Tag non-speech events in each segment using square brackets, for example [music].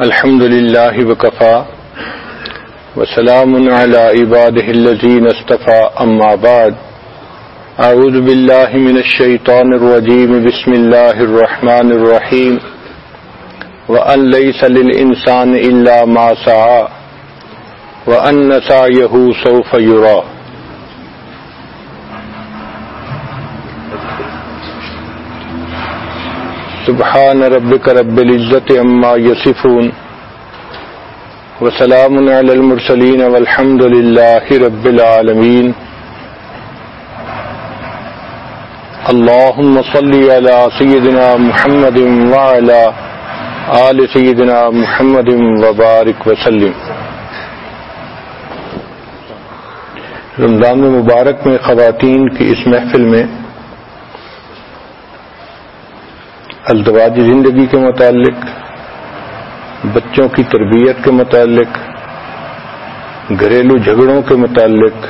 الحمد لله وكفى وسلام على عباده الذين استفى أما بعد أعوذ بالله من الشيطان الرجيم بسم الله الرحمن الرحيم وأن ليس للإنسان إلا ما سعى وأن سعيه سوف يرى سبحان ربك رب العزة عما يصفون وسلام على المرسلين والحمد لله رب العالمين اللهم صل على سيدنا محمد وعلى آل سيدنا محمد وبارك وسلم رمضان مبارک میں خواتین کی اس محفل میں الدواج زندگی کے متعلق، بچوں کی تربیت کے متعلق، گھریلو جھگڑوں کے متعلق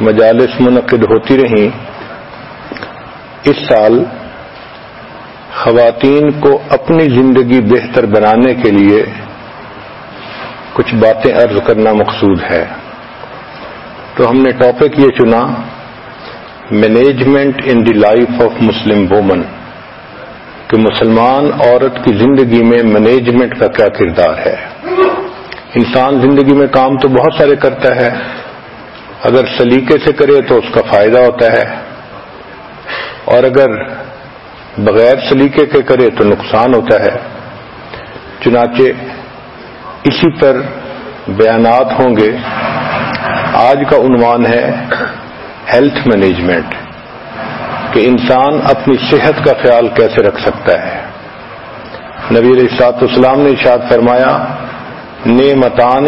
مجالس منعقد ہوتی رہیں۔ اس سال خواتین کو اپنی زندگی بہتر بنانے کے لیے کچھ باتیں عرض کرنا مقصود ہے۔ تو ہم نے ٹاپک یہ چنا management in the life of Muslim women کہ مسلمان عورت کی زندگی میں مینجمنٹ کا کیا کردار ہے؟ انسان زندگی میں کام تو بہت سارے کرتا ہے، اگر سلیقے سے کرے تو اس کا فائدہ ہوتا ہے۔ اور اگر بغیر سلیقے کے کرے تو نقصان ہوتا ہے۔ چنانچہ اسی پر بیانات ہوں گے۔ آج کا عنوان ہے، ہیلتھ مینجمنٹ کہ انسان اپنی صحت کا خیال کیسے رکھ سکتا ہے۔ نبی علیہ سات اسلام نے اشاد فرمایا، نعمتان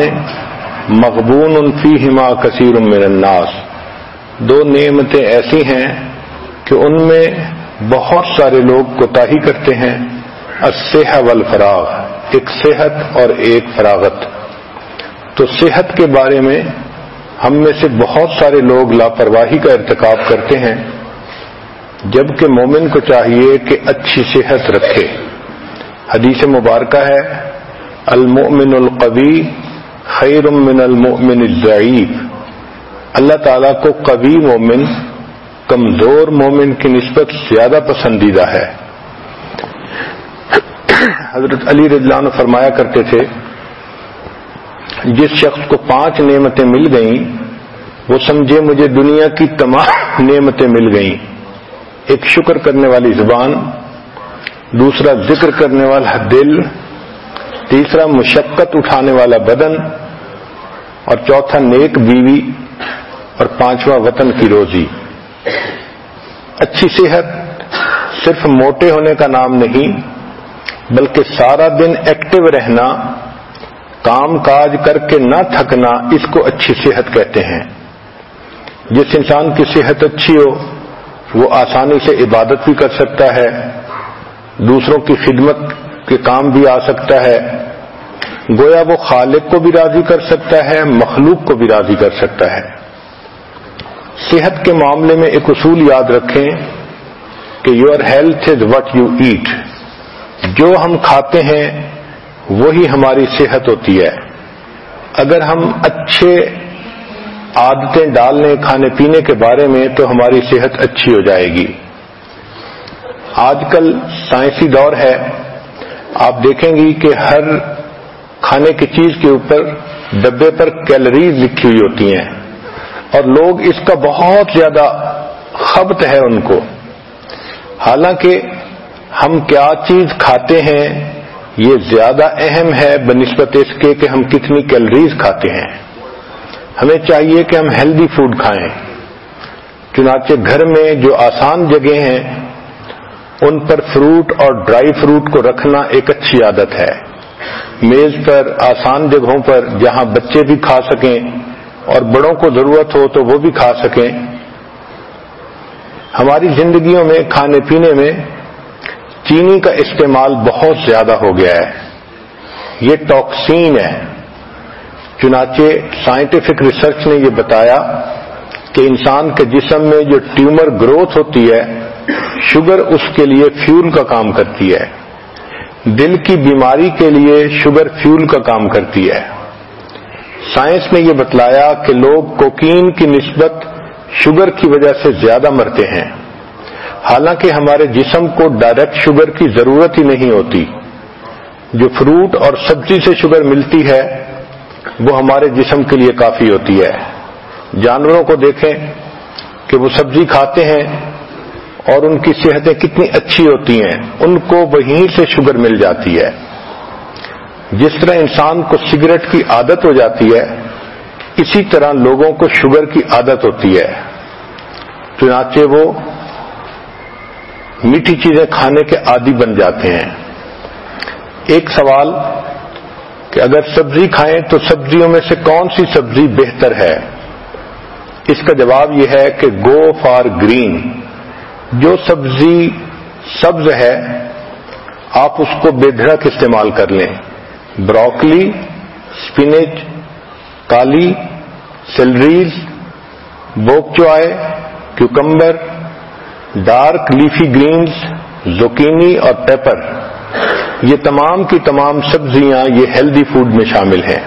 مقبون فی ہما کثیر من الناس۔ دو نعمتیں ایسی ہیں کہ ان میں بہت سارے لوگ کوتاہی کرتے ہیں۔ اسح والفراغ، ایک صحت اور ایک فراغت۔ تو صحت کے بارے میں ہم میں سے بہت سارے لوگ لاپرواہی کا ارتکاب کرتے ہیں۔ جبکہ مومن کو چاہیے کہ اچھی صحت رکھے۔ حدیث مبارکہ ہے، المؤمن القوی خیر من المؤمن الضعیف۔ اللہ تعالیٰ کو قوی مومن، کمزور مومن کی نسبت زیادہ پسندیدہ ہے۔ حضرت علی رضلان فرمایا کرتے تھے، جس شخص کو پانچ نعمتیں مل گئیں، وہ سمجھے مجھے دنیا کی تمام نعمتیں مل گئیں۔ ایک شکر کرنے والی زبان، دوسرا ذکر کرنے والا دل، تیسرا مشقت اٹھانے والا بدن، اور چوتھا نیک بیوی، اور پانچواں وطن کی روزی۔ اچھی صحت صرف موٹے ہونے کا نام نہیں، بلکہ سارا دن ایکٹیو رہنا، کام کاج کر کے نہ تھکنا، اس کو اچھی صحت کہتے ہیں۔ جس انسان کی صحت اچھی ہو وہ آسانی سے عبادت بھی کر سکتا ہے، دوسروں کی خدمت کے کام بھی آ سکتا ہے۔ گویا وہ خالق کو بھی راضی کر سکتا ہے، مخلوق کو بھی راضی کر سکتا ہے۔ صحت کے معاملے میں ایک اصول یاد رکھیں کہ your health is what you eat جو ہم کھاتے ہیں، وہی ہماری صحت ہوتی ہے۔ اگر ہم اچھے عادتیں ڈالنے، کھانے پینے کے بارے میں تو ہماری صحت اچھی ہو جائے گی۔ آج کل سائنسی دور ہے۔ آپ دیکھیں گی کہ ہر کھانے کی چیز کے اوپر ڈبے پر کیلریز لکھی ہوئی ہوتی ہیں اور لوگ اس کا بہت زیادہ خبت ہے ان کو۔ حالانکہ ہم کیا چیز کھاتے ہیں، یہ زیادہ اہم ہے بنسبت اس کے کہ ہم کتنی کیلریز کھاتے ہیں۔ ہمیں چاہیے کہ ہم ہیلدی فوڈ کھائیں۔ چنانچہ گھر میں جو آسان جگہ ہیں، ان پر فروٹ اور ڈرائی فروٹ کو رکھنا ایک اچھی عادت ہے۔ میز پر، آسان جگہوں پر، جہاں بچے بھی کھا سکیں اور بڑوں کو ضرورت ہو تو وہ بھی کھا سکیں۔ ہماری زندگیوں میں، کھانے پینے میں چینی کا استعمال بہت زیادہ ہو گیا ہے۔ یہ ٹاکسین ہے۔ چنانچہ سائنٹیفک ریسرچ نے یہ بتایا کہ انسان کے جسم میں جو ٹیومر گروتھ ہوتی ہے، شوگر اس کے لیے فیول کا کام کرتی ہے۔ دل کی بیماری کے لیے شوگر فیول کا کام کرتی ہے۔ سائنس نے یہ بتلایا کہ لوگ کوکین کی نسبت شوگر کی وجہ سے زیادہ مرتے ہیں۔ حالانکہ ہمارے جسم کو ڈائریکٹ شوگر کی ضرورت ہی نہیں ہوتی۔ جو فروٹ اور سبزی سے شوگر ملتی ہے وہ ہمارے جسم کے لیے کافی ہوتی ہے۔ جانوروں کو دیکھیں کہ وہ سبزی کھاتے ہیں اور ان کی صحتیں کتنی اچھی ہوتی ہیں، ان کو وہیں سے شوگر مل جاتی ہے۔ جس طرح انسان کو سگریٹ کی عادت ہو جاتی ہے، اسی طرح لوگوں کو شوگر کی عادت ہوتی ہے۔ چنانچہ وہ میٹھی چیزیں کھانے کے عادی بن جاتے ہیں۔ ایک سوال کہ اگر سبزی کھائیں تو سبزیوں میں سے کون سی سبزی بہتر ہے؟ اس کا جواب یہ ہے کہ گو فار گرین جو سبزی سبز ہے، آپ اس کو بے دھڑک استعمال کر لیں۔ Broccoli spinach kale celeries bok choy cucumber dark leafy greens zucchini اور پیپر یہ تمام کی تمام سبزیاں یہ ہیلدی فوڈ میں شامل ہیں۔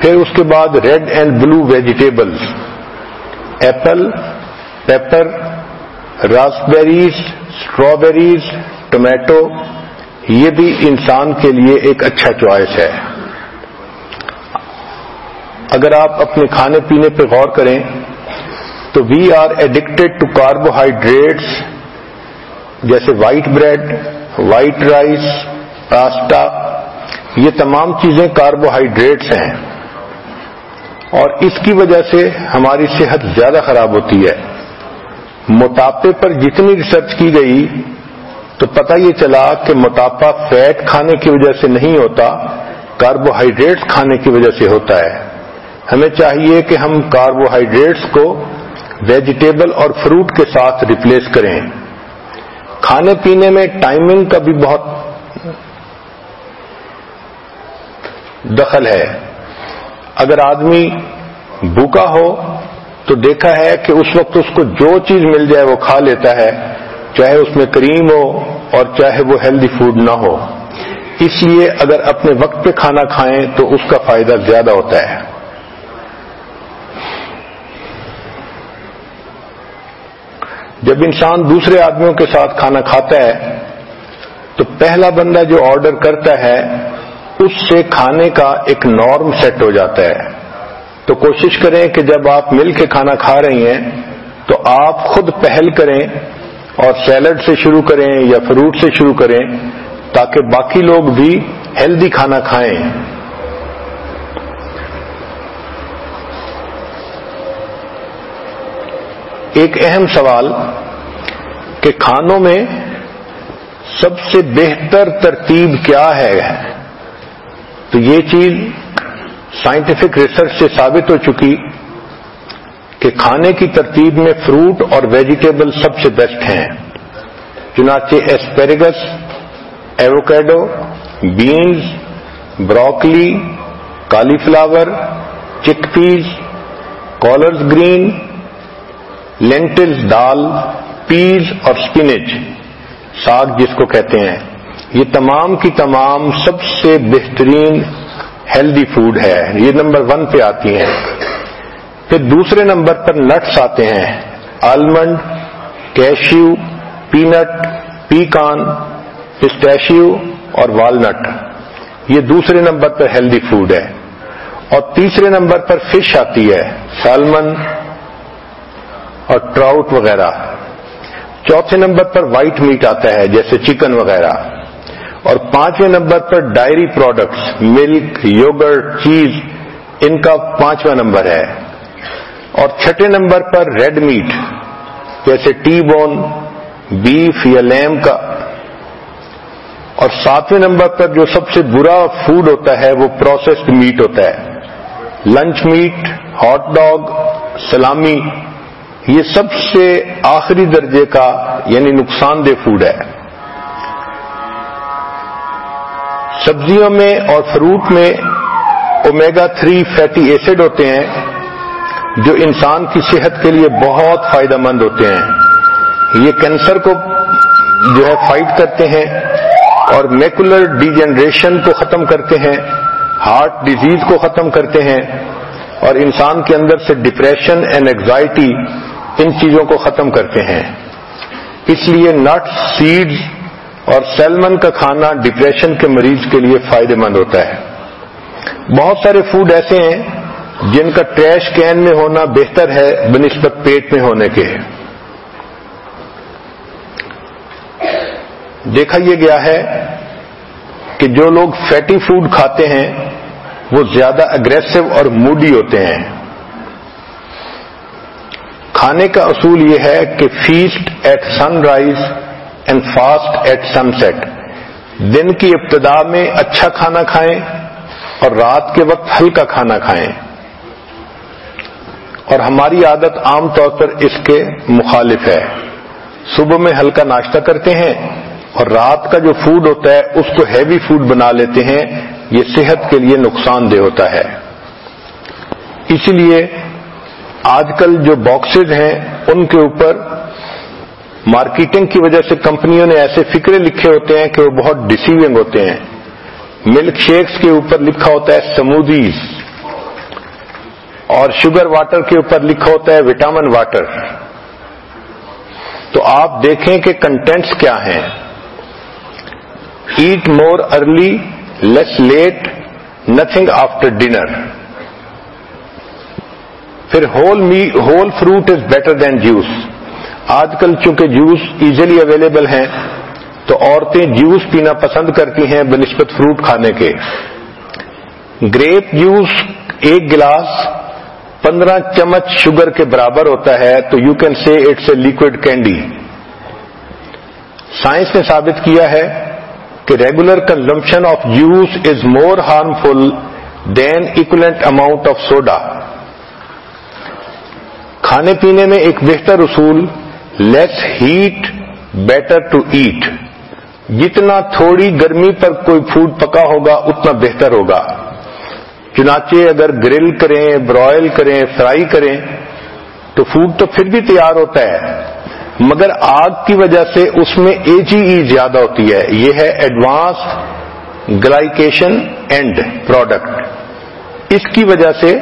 پھر اس کے بعد red and blue vegetables, apple, pepper raspberries strawberries tomato, یہ بھی انسان کے لیے ایک اچھا چوائس ہے۔ اگر آپ اپنے کھانے پینے پہ غور کریں تو we are addicted to carbohydrates جیسے white bread white rice, pasta, یہ تمام چیزیں کاربوہائیڈریٹس ہیں۔ اور اس کی وجہ سے ہماری صحت زیادہ خراب ہوتی ہے۔ موٹاپے پر جتنی ریسرچ کی گئی، تو پتہ یہ چلا کہ موٹاپا فیٹ کھانے کی وجہ سے نہیں ہوتا، کاربوہائیڈریٹس کھانے کی وجہ سے ہوتا ہے۔ ہمیں چاہیے کہ ہم کاربوہائیڈریٹس کو ویجیٹیبل اور فروٹ کے ساتھ ریپلیس کریں۔ کھانے پینے میں ٹائمنگ کا بھی بہت دخل ہے۔ اگر آدمی بھوکا ہو تو دیکھا ہے کہ اس وقت اس کو جو چیز مل جائے وہ کھا لیتا ہے، چاہے اس میں کریم ہو اور چاہے وہ ہیلدی فوڈ نہ ہو۔ اس لیے اگر اپنے وقت پہ کھانا کھائیں تو اس کا فائدہ زیادہ ہوتا ہے۔ جب انسان دوسرے آدمیوں کے ساتھ کھانا کھاتا ہے، تو پہلا بندہ جو آرڈر کرتا ہے، اس سے کھانے کا ایک نارم سیٹ ہو جاتا ہے۔ تو کوشش کریں کہ جب آپ مل کے کھانا کھا رہی ہیں، تو آپ خود پہل کریں اور سیلڈ سے شروع کریں یا فروٹ سے شروع کریں، تاکہ باقی لوگ بھی ہیلدی کھانا کھائیں۔ ایک اہم سوال کہ کھانوں میں سب سے بہتر ترتیب کیا ہے؟ تو یہ چیز سائنٹیفک ریسرچ سے ثابت ہو چکی کہ کھانے کی ترتیب میں فروٹ اور ویجیٹیبل سب سے بیسٹ ہیں۔ چنانچہ asparagus avocado beans broccoli cauliflower chickpeas collards green lentils دال، پیز اور اسپینچ ساگ جس کو کہتے ہیں۔ یہ تمام کی تمام سب سے بہترین ہیلدی فوڈ ہے۔ یہ نمبر ون پہ آتی ہیں۔ پھر دوسرے نمبر پر نٹس آتے ہیں۔ Almond cashew peanut pecan pistachio اور والنٹ یہ دوسرے نمبر پر ہیلدی فوڈ ہے۔ اور تیسرے نمبر پر فش آتی ہے۔ سالمن اور ٹراؤٹ وغیرہ۔ چوتھے نمبر پر وائٹ میٹ آتا ہے، جیسے چکن وغیرہ۔ اور پانچویں نمبر پر dairy products, milk yogurt cheese, ان کا پانچواں نمبر ہے۔ اور چھٹے نمبر پر ریڈ میٹ، جیسے ٹی بون، بیف یا لیم کا۔ اور ساتویں نمبر پر جو سب سے برا فوڈ ہوتا ہے، وہ پروسیسڈ میٹ ہوتا ہے۔ لنچ میٹ، ہاٹ ڈاگ، سلامی۔ یہ سب سے آخری درجے کا یعنی نقصان دہ فوڈ ہے۔ سبزیوں میں اور فروٹ میں اومیگا تھری فیٹی ایسڈ ہوتے ہیں، جو انسان کی صحت کے لیے بہت فائدہ مند ہوتے ہیں۔ یہ کینسر کو جو ہے فائٹ کرتے ہیں اور میکولر ڈیجنریشن کو ختم کرتے ہیں ہارٹ ڈیزیز کو ختم کرتے ہیں اور انسان کے اندر سے ڈپریشن اینڈ ایگزائٹی ان چیزوں کو ختم کرتے ہیں۔ اس لیے نٹ سیڈز اور سیلمن کا کھانا ڈپریشن کے مریض کے لیے فائدہ مند ہوتا ہے۔ بہت سارے فوڈ ایسے ہیں جن کا ٹریش کین میں ہونا بہتر ہے بنسبت پیٹ میں ہونے کے۔ دیکھا یہ گیا ہے کہ جو لوگ فیٹی فوڈ کھاتے ہیں وہ زیادہ اگریسو اور موڈی ہوتے ہیں۔ کھانے کا اصول یہ ہے کہ feast at sunrise and fast at sunset دن کی ابتدا میں اچھا کھانا کھائیں اور رات کے وقت ہلکا کھانا کھائیں۔ اور ہماری عادت عام طور پر اس کے مخالف ہے۔ صبح میں ہلکا ناشتہ کرتے ہیں اور رات کا جو فوڈ ہوتا ہے اس کو ہیوی فوڈ بنا لیتے ہیں، یہ صحت کے لیے نقصان دہ ہوتا ہے۔ اسی لیے آج کل جو باکسز ہیں، ان کے اوپر مارکیٹنگ کی وجہ سے کمپنیوں نے ایسے فکرے لکھے ہوتے ہیں کہ وہ بہت ڈسیونگ ہوتے ہیں۔ ملک شیکس کے اوپر لکھا ہوتا ہے سمودیز اور شوگر واٹر کے اوپر لکھا ہوتا ہے وٹامن واٹر تو آپ دیکھیں کہ کنٹینٹس کیا ہیں۔ Eat more early less late nothing after dinner پھر whole me whole fruit is better than juice آج کل چونکہ جوس ایزیلی اویلیبل ہیں، تو عورتیں جوس پینا پسند کرتی ہیں بنسبت فروٹ کھانے کے۔ گریپ جوس ایک گلاس پندرہ چمچ شوگر کے برابر ہوتا ہے، تو you can see it's a liquid candy science نے ثابت کیا ہے کہ regular consumption of juice is more harmful than equivalent amount of soda کھانے پینے میں ایک بہتر اصول less heat better to eat جتنا تھوڑی گرمی پر کوئی فوڈ پکا ہوگا، اتنا بہتر ہوگا۔ چنانچہ اگر گرل کریں برائل کریں فرائی کریں، تو فوڈ تو پھر بھی تیار ہوتا ہے۔ مگر آگ کی وجہ سے اس میں اے جی ای زیادہ ہوتی ہے۔ یہ ہے ایڈوانس گلائکیشن اینڈ پروڈکٹ اس کی وجہ سے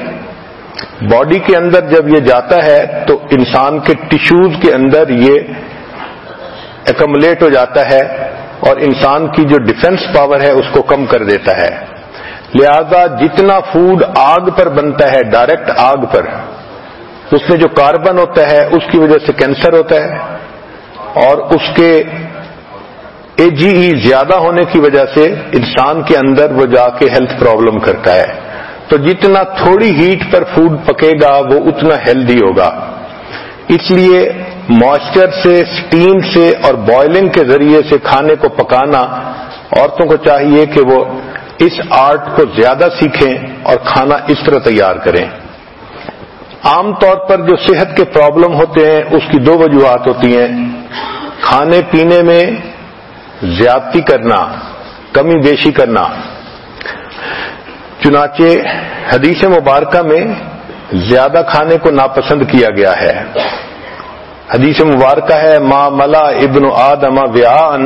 باڈی کے اندر جب یہ جاتا ہے تو انسان کے ٹیشوز کے اندر یہ ایکمولیٹ ہو جاتا ہے اور انسان کی جو ڈیفنس پاور ہے اس کو کم کر دیتا ہے۔ لہذا جتنا فوڈ آگ پر بنتا ہے ڈائریکٹ آگ پر، اس میں جو کاربن ہوتا ہے، اس کی وجہ سے کینسر ہوتا ہے اور اس کے اے جی ای زیادہ ہونے کی وجہ سے انسان کے اندر وہ جا کے ہیلتھ پرابلم کرتا ہے۔ تو جتنا تھوڑی ہیٹ پر فوڈ پکے گا وہ اتنا ہیلدی ہوگا۔ اس لیے موئسچر سے، سٹیم سے اور بوائلنگ کے ذریعے سے کھانے کو پکانا عورتوں کو چاہیے کہ وہ اس آرٹ کو زیادہ سیکھیں اور کھانا اس طرح تیار کریں۔ عام طور پر جو صحت کے پرابلم ہوتے ہیں، اس کی دو وجوہات ہوتی ہیں۔ کھانے پینے میں زیادتی کرنا، کمی بیشی کرنا۔ چنانچہ حدیث مبارکہ میں زیادہ کھانے کو ناپسند کیا گیا ہے۔ حدیث مبارکہ ہے، ما ملا ابن آدم ویان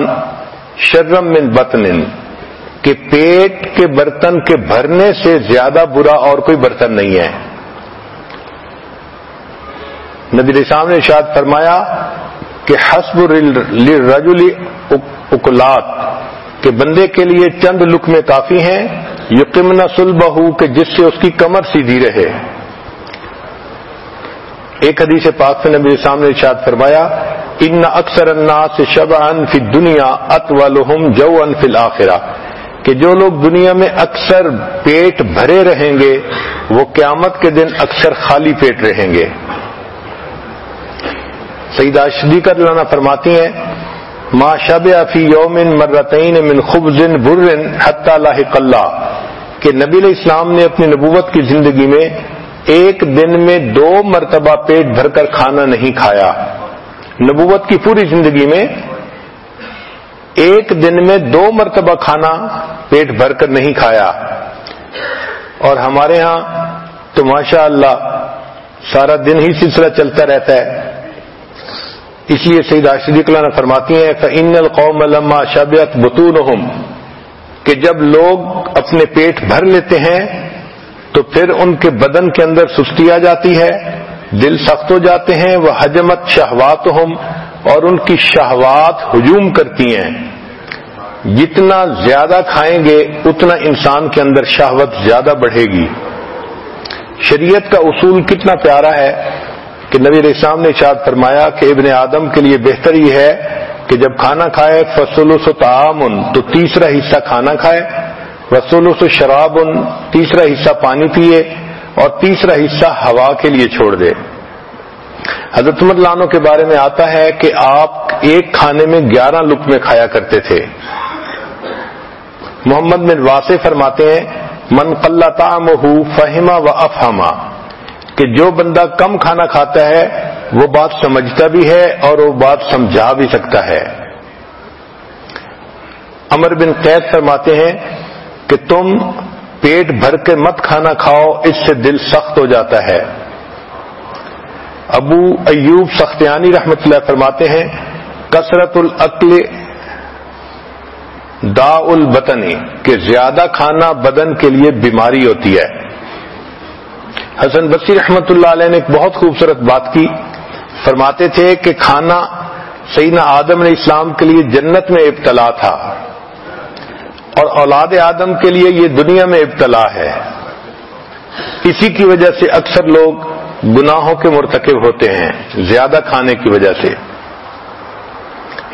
شرم من بطن کہ پیٹ کے برتن کے بھرنے سے زیادہ برا اور کوئی برتن نہیں ہے۔ نبی السلام نے ارشاد فرمایا کہ حسب رجلی اکلات کہ بندے کے لیے چند لک میں کافی ہیں یقمنا سلبہ کہ جس سے اس کی کمر سیدھی رہے۔ ایک حدیث پاک سے نبی السلام نے ارشاد فرمایا، ان اکثر الناس شب ان فی دنیا ات والم جو ان فی الآخرہ کہ جو لوگ دنیا میں اکثر پیٹ بھرے رہیں گے، وہ قیامت کے دن اکثر خالی پیٹ رہیں گے۔ سیدہ شدیقہ لانا فرماتی ہیں ما شب فی یومن مرتعین من خبزن برن حتی لاحق اللہ، کہ نبی علیہ السلام نے اپنی نبوت کی زندگی میں ایک دن میں دو مرتبہ پیٹ بھر کر کھانا نہیں کھایا۔ نبوت کی پوری زندگی میں ایک دن میں دو مرتبہ کھانا پیٹ بھر کر نہیں کھایا۔ اور ہمارے ہاں تو ماشاء اللہ سارا دن ہی سلسلہ چلتا رہتا ہے۔ اس لیے سعید صدیق اللہ نے فرماتی ہیں ان القوم علما شبیت بتون کہ جب لوگ اپنے پیٹ بھر لیتے ہیں، تو پھر ان کے بدن کے اندر سستی آ جاتی ہے، دل سخت ہو جاتے ہیں وہ حجمت شہوات اور ان کی شہوات ہجوم کرتی ہیں۔ جتنا زیادہ کھائیں گے، اتنا انسان کے اندر شہوت زیادہ بڑھے گی۔ شریعت کا اصول کتنا پیارا ہے کہ نبی اسلام نے اشاد فرمایا کہ ابن آدم کے لیے بہتر یہ ہے کہ جب کھانا کھائے فصول و تعامن تو تیسرا حصہ کھانا کھائے۔ فصول و شراب، تیسرا حصہ پانی پیے اور تیسرا حصہ ہوا کے لیے چھوڑ دے۔ حضرت لانوں کے بارے میں آتا ہے کہ آپ ایک کھانے میں گیارہ لک میں کھایا کرتے تھے۔ محمد بن واسع فرماتے ہیں، من قلّہ تام فہما و افہما کہ جو بندہ کم کھانا کھاتا ہے، وہ بات سمجھتا بھی ہے اور وہ بات سمجھا بھی سکتا ہے۔ امر بن قید فرماتے ہیں کہ تم پیٹ بھر کے مت کھانا کھاؤ، اس سے دل سخت ہو جاتا ہے۔ ابو ایوب سختیانی رحمت اللہ فرماتے ہیں، کثرت العقل دا البتنی کہ زیادہ کھانا بدن کے لیے بیماری ہوتی ہے۔ حسن بصیر رحمت اللہ علیہ نے ایک بہت خوبصورت بات کی۔ فرماتے تھے کہ کھانا سیدنا آدم علیہ اسلام کے لیے جنت میں ابتلا تھا اور اولاد آدم کے لیے یہ دنیا میں ابتلا ہے۔ اسی کی وجہ سے اکثر لوگ گناہوں کے مرتکب ہوتے ہیں، زیادہ کھانے کی وجہ سے۔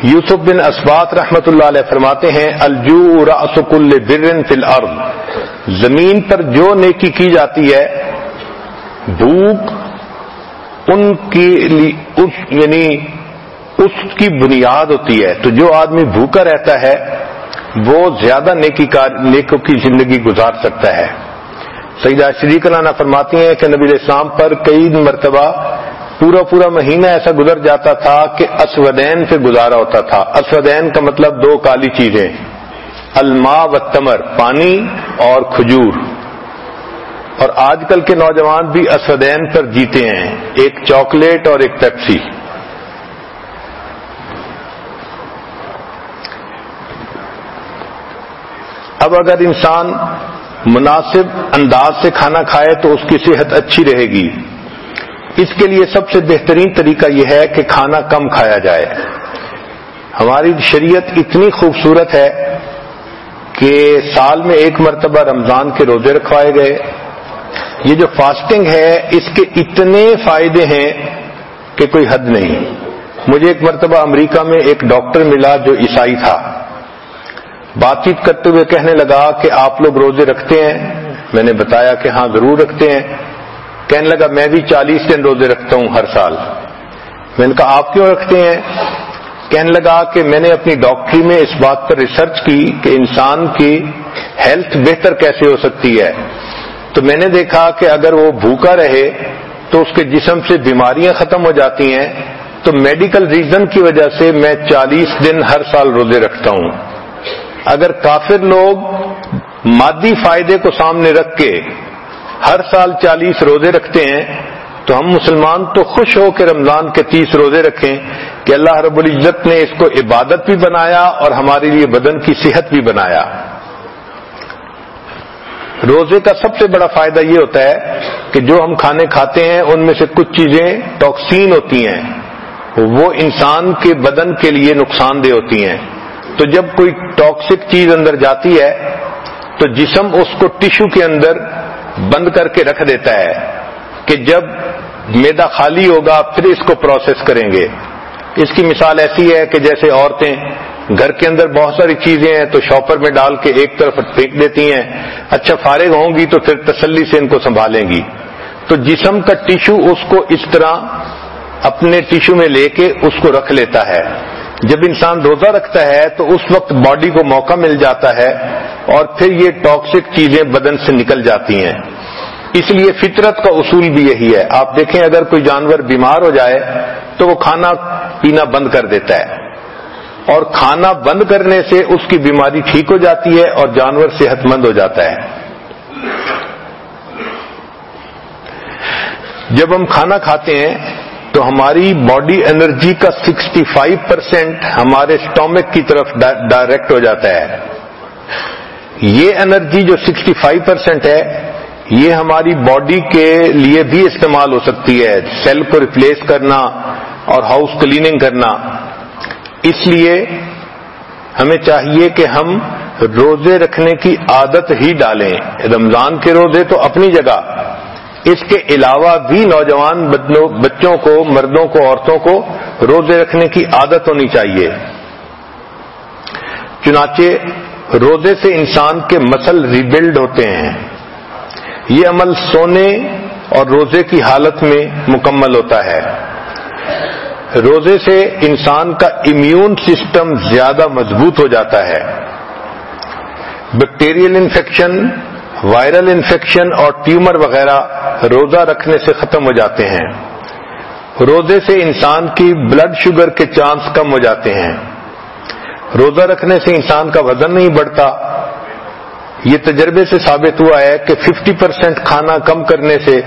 یوسف بن اسبات رحمت اللہ علیہ فرماتے ہیں الجو راسک برن فی الارض۔ زمین پر جو نیکی کی جاتی ہے بھوک ان کی اس یعنی اس کی بنیاد ہوتی ہے۔ تو جو آدمی بھوکا رہتا ہے، وہ زیادہ نیکی نیکوں کی زندگی گزار سکتا ہے۔ سیدہ شریک اللہ فرماتی ہیں کہ نبی اسلام پر کئی مرتبہ پورا پورا مہینہ ایسا گزر جاتا تھا کہ اسودین سے گزارا ہوتا تھا۔ اسودین کا مطلب دو کالی چیزیں الما و تمر پانی اور کھجور۔ اور آج کل کے نوجوان بھی اسودین پر جیتے ہیں۔ ایک چاکلیٹ اور ایک پیپسی۔ اب اگر انسان مناسب انداز سے کھانا کھائے تو اس کی صحت اچھی رہے گی۔ اس کے لیے سب سے بہترین طریقہ یہ ہے کہ کھانا کم کھایا جائے۔ ہماری شریعت اتنی خوبصورت ہے کہ سال میں ایک مرتبہ رمضان کے روزے رکھوائے گئے۔ یہ جو فاسٹنگ ہے، اس کے اتنے فائدے ہیں کہ کوئی حد نہیں۔ مجھے ایک مرتبہ امریکہ میں ایک ڈاکٹر ملا جو عیسائی تھا۔ بات چیت کرتے ہوئے کہنے لگا کہ آپ لوگ روزے رکھتے ہیں۔ میں نے بتایا کہ ہاں ضرور رکھتے ہیں۔ کہنے لگا، میں بھی چالیس دن روزے رکھتا ہوں ہر سال۔ میں نے کہا، آپ کیوں رکھتے ہیں؟ کہنے لگا کہ میں نے اپنی ڈاکٹری میں اس بات پر ریسرچ کی کہ انسان کی ہیلتھ بہتر کیسے ہو سکتی ہے۔ تو میں نے دیکھا کہ اگر وہ بھوکا رہے تو اس کے جسم سے بیماریاں ختم ہو جاتی ہیں، تو میڈیکل ریزن کی وجہ سے میں چالیس دن ہر سال روزے رکھتا ہوں۔ اگر کافر لوگ مادی فائدے کو سامنے رکھ کے ہر سال چالیس روزے رکھتے ہیں، تو ہم مسلمان تو خوش ہو کے رمضان کے تیس روزے رکھیں کہ اللہ رب العزت نے اس کو عبادت بھی بنایا اور ہمارے لیے بدن کی صحت بھی بنایا۔ روزے کا سب سے بڑا فائدہ یہ ہوتا ہے کہ جو ہم کھانے کھاتے ہیں، ان میں سے کچھ چیزیں ٹاکسین ہوتی ہیں۔ وہ انسان کے بدن کے لیے نقصان دہ ہوتی ہیں۔ تو جب کوئی ٹاکسک چیز اندر جاتی ہے، تو جسم اس کو ٹشو کے اندر بند کر کے رکھ دیتا ہے کہ جب میدا خالی ہوگا پھر اس کو پروسیس کریں گے۔ اس کی مثال ایسی ہے کہ جیسے عورتیں گھر کے اندر بہت ساری چیزیں ہیں تو شاپر میں ڈال کے ایک طرف پھینک دیتی ہیں۔ اچھا فارغ ہوں گی تو پھر تسلی سے ان کو سنبھالیں گی۔ تو جسم کا ٹیشو اس کو اس طرح اپنے ٹیشو میں لے کے اس کو رکھ لیتا ہے۔ جب انسان روزہ رکھتا ہے تو اس وقت باڈی کو موقع مل جاتا ہے اور پھر یہ ٹاکسک چیزیں بدن سے نکل جاتی ہیں۔ اس لیے فطرت کا اصول بھی یہی ہے۔ آپ دیکھیں، اگر کوئی جانور بیمار ہو جائے تو وہ کھانا پینا بند کر دیتا ہے۔ اور کھانا بند کرنے سے اس کی بیماری ٹھیک ہو جاتی ہے اور جانور صحت مند ہو جاتا ہے۔ جب ہم کھانا کھاتے ہیں تو ہماری باڈی انرجی کا سکسٹی فائیو پرسینٹ ہمارے اسٹومک کی طرف ڈائریکٹ ہو جاتا ہے۔ یہ انرجی جو سکسٹی فائیو پرسینٹ ہے، یہ ہماری باڈی کے لیے بھی استعمال ہو سکتی ہے۔ سیل کو ریپلیس کرنا اور ہاؤس کلیننگ کرنا۔ اس لیے ہمیں چاہیے کہ ہم روزے رکھنے کی عادت ہی ڈالیں۔ رمضان کے روزے تو اپنی جگہ، اس کے علاوہ بھی نوجوان بچوں کو، مردوں کو، عورتوں کو روزے رکھنے کی عادت ہونی چاہیے۔ چنانچہ روزے سے انسان کے مسل ریبلڈ ہوتے ہیں۔ یہ عمل سونے اور روزے کی حالت میں مکمل ہوتا ہے۔ روزے سے انسان کا امیون سسٹم زیادہ مضبوط ہو جاتا ہے۔ بیکٹیریل انفیکشن وائرل انفیکشن اور ٹیومر وغیرہ روزہ رکھنے سے ختم ہو جاتے ہیں۔ روزے سے انسان کی بلڈ شوگر کے چانس کم ہو جاتے ہیں۔ روزہ رکھنے سے انسان کا وزن نہیں بڑھتا۔ یہ تجربے سے ثابت ہوا ہے کہ ففٹی پرسینٹ کھانا کم کرنے سے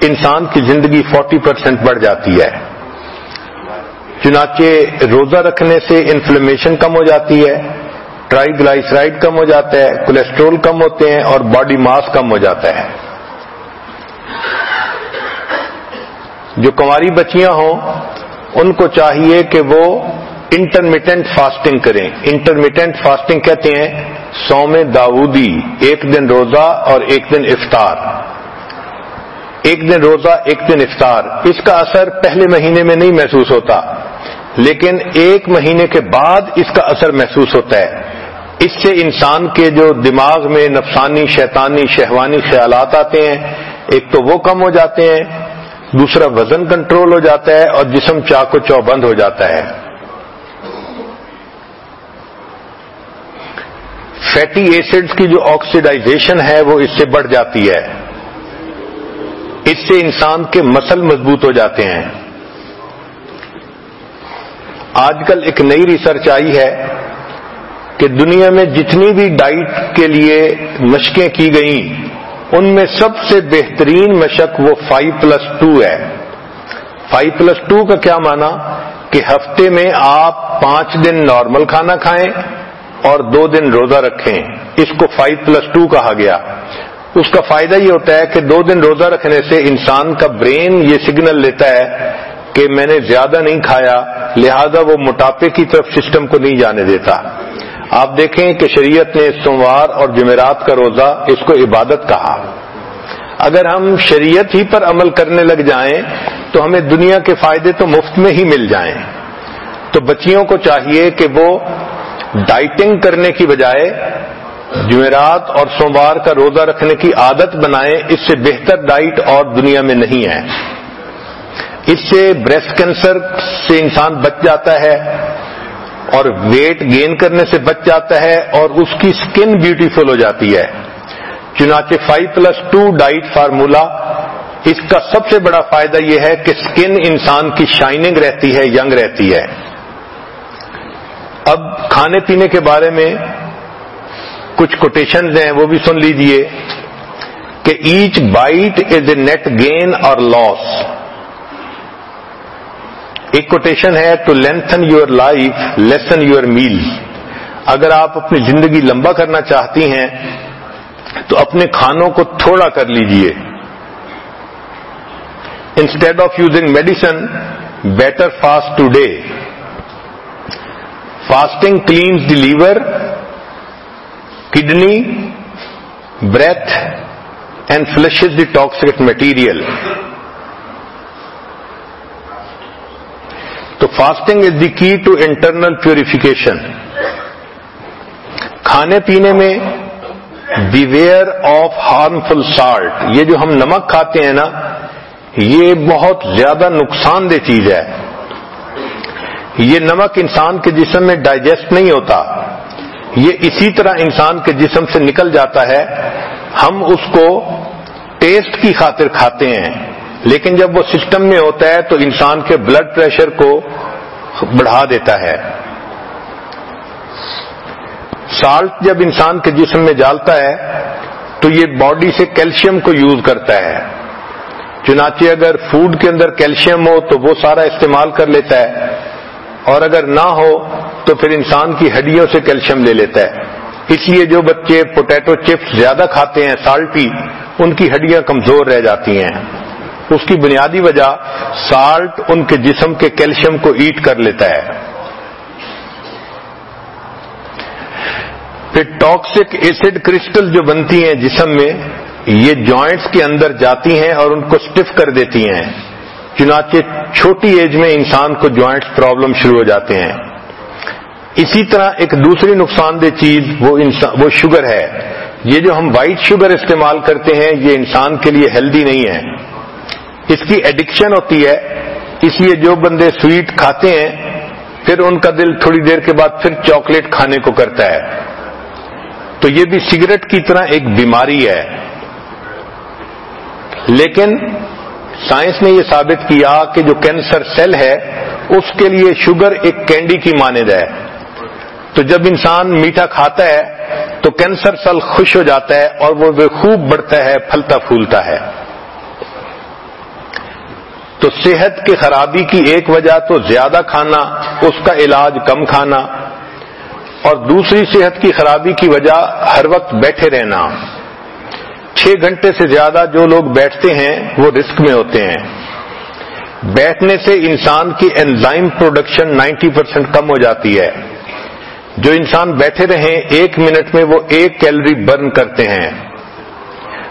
انسان کی زندگی فورٹی پرسینٹ بڑھ جاتی ہے۔ چنانچہ روزہ رکھنے سے انفلمیشن کم ہو جاتی ہے ٹرائی گلائسرائڈ کم ہو جاتا ہے کولیسٹرول کم ہوتے ہیں اور باڈی ماس کم ہو جاتا ہے۔ جو کماری بچیاں ہوں، ان کو چاہیے کہ وہ انٹرمیٹنٹ فاسٹنگ کریں۔ انٹرمیٹنٹ فاسٹنگ کہتے ہیں سوم داودی ایک دن روزہ اور ایک دن افطار۔ ایک دن روزہ، ایک دن افطار۔ اس کا اثر پہلے مہینے میں نہیں محسوس ہوتا۔ لیکن ایک مہینے کے بعد اس کا اثر محسوس ہوتا ہے۔ اس سے انسان کے جو دماغ میں نفسانی، شیطانی، شہوانی خیالات آتے ہیں، ایک تو وہ کم ہو جاتے ہیں، دوسرا وزن کنٹرول ہو جاتا ہے اور جسم چاق و چوبند ہو جاتا ہے۔ فیٹی ایسڈز کی جو آکسیڈائزیشن ہے وہ اس سے بڑھ جاتی ہے۔ اس سے انسان کے مسل مضبوط ہو جاتے ہیں۔ آج کل ایک نئی ریسرچ آئی ہے کہ دنیا میں جتنی بھی ڈائٹ کے لیے مشقیں کی گئیں، ان میں سب سے بہترین مشق وہ فائیو پلس ٹو ہے۔ فائیو پلس ٹو کا کیا مانا کہ ہفتے میں آپ پانچ دن نارمل کھانا کھائیں اور دو دن روزہ رکھیں۔ اس کو فائیو پلس ٹو کہا گیا۔ اس کا فائدہ یہ ہوتا ہے کہ دو دن روزہ رکھنے سے انسان کا برین یہ سگنل لیتا ہے کہ میں نے زیادہ نہیں کھایا، لہذا وہ موٹاپے کی طرف سسٹم کو نہیں جانے دیتا۔ آپ دیکھیں کہ شریعت نے سوموار اور جمعرات کا روزہ اس کو عبادت کہا۔ اگر ہم شریعت ہی پر عمل کرنے لگ جائیں، تو ہمیں دنیا کے فائدے تو مفت میں ہی مل جائیں۔ تو بچیوں کو چاہیے کہ وہ ڈائٹنگ کرنے کی بجائے جمعرات اور سوموار کا روزہ رکھنے کی عادت بنائیں۔ اس سے بہتر ڈائٹ اور دنیا میں نہیں ہے۔ اس سے بریسٹ کینسر سے انسان بچ جاتا ہے اور ویٹ گین کرنے سے بچ جاتا ہے اور اس کی سکن بیوٹیفل ہو جاتی ہے۔ چنانچہ five plus two diet formula اس کا سب سے بڑا فائدہ یہ ہے کہ سکن انسان کی شائننگ رہتی ہے ینگ رہتی ہے۔ اب کھانے پینے کے بارے میں کچھ کوٹیشنز ہیں، وہ بھی سن لیجیے کہ each bite is a net gain or loss ایک کوٹیشن ہے to lengthen your life lessen your meal اگر آپ اپنی زندگی لمبا کرنا چاہتی ہیں، تو اپنے کھانوں کو تھوڑا کر لیجیے۔ Instead of using medicine better fast today fasting cleanses the liver kidney breath and flushes the toxic material تو fasting is the key to internal purification کھانے پینے میں بیویئر آف ہارمفل سالٹ یہ جو ہم نمک کھاتے ہیں نا، یہ بہت زیادہ نقصان دہ چیز ہے۔ یہ نمک انسان کے جسم میں ڈائجسٹ نہیں ہوتا۔ یہ اسی طرح انسان کے جسم سے نکل جاتا ہے۔ ہم اس کو ٹیسٹ کی خاطر کھاتے ہیں۔ لیکن جب وہ سسٹم میں ہوتا ہے تو انسان کے بلڈ پریشر کو بڑھا دیتا ہے۔ سالٹ جب انسان کے جسم میں جالتا ہے تو یہ باڈی سے کیلشیم کو یوز کرتا ہے۔ چنانچہ اگر فوڈ کے اندر کیلشیم ہو تو وہ سارا استعمال کر لیتا ہے۔ اور اگر نہ ہو تو پھر انسان کی ہڈیوں سے کیلشیم لے لیتا ہے۔ اس لیے جو بچے پوٹیٹو چپس زیادہ کھاتے ہیں، سالٹی، ان کی ہڈیاں کمزور رہ جاتی ہیں۔ اس کی بنیادی وجہ سالٹ ان کے جسم کے کیلشیم کو ایٹ کر لیتا ہے۔ پھر ٹاکسک ایسڈ کرسٹل جو بنتی ہیں جسم میں، یہ جوائنٹس کے اندر جاتی ہیں اور ان کو سٹف کر دیتی ہیں۔ چنانچہ چھوٹی ایج میں انسان کو جوائنٹس پرابلم شروع ہو جاتے ہیں۔ اسی طرح ایک دوسری نقصان دہ چیز وہ وہ شوگر ہے۔ یہ جو ہم وائٹ شوگر استعمال کرتے ہیں، یہ انسان کے لیے ہیلدی نہیں ہے۔ اس کی ایڈکشن ہوتی ہے، اس لیے جو بندے سویٹ کھاتے ہیں، پھر ان کا دل تھوڑی دیر کے بعد پھر چاکلیٹ کھانے کو کرتا ہے۔ تو یہ بھی سگریٹ کی طرح ایک بیماری ہے۔ لیکن سائنس نے یہ ثابت کیا کہ جو کینسر سیل ہے، اس کے لیے شوگر ایک کینڈی کی مانند ہے۔ تو جب انسان میٹھا کھاتا ہے، تو کینسر سیل خوش ہو جاتا ہے اور وہ خوب بڑھتا ہے، پھلتا پھولتا ہے۔ تو صحت کی خرابی کی ایک وجہ تو زیادہ کھانا، اس کا علاج کم کھانا۔ اور دوسری صحت کی خرابی کی وجہ ہر وقت بیٹھے رہنا۔ چھ گھنٹے سے زیادہ جو لوگ بیٹھتے ہیں، وہ رسک میں ہوتے ہیں۔ بیٹھنے سے انسان کی انزائم پروڈکشن نائنٹی پرسینٹ کم ہو جاتی ہے۔ جو انسان بیٹھے رہیں، ایک منٹ میں وہ ایک کیلری برن کرتے ہیں۔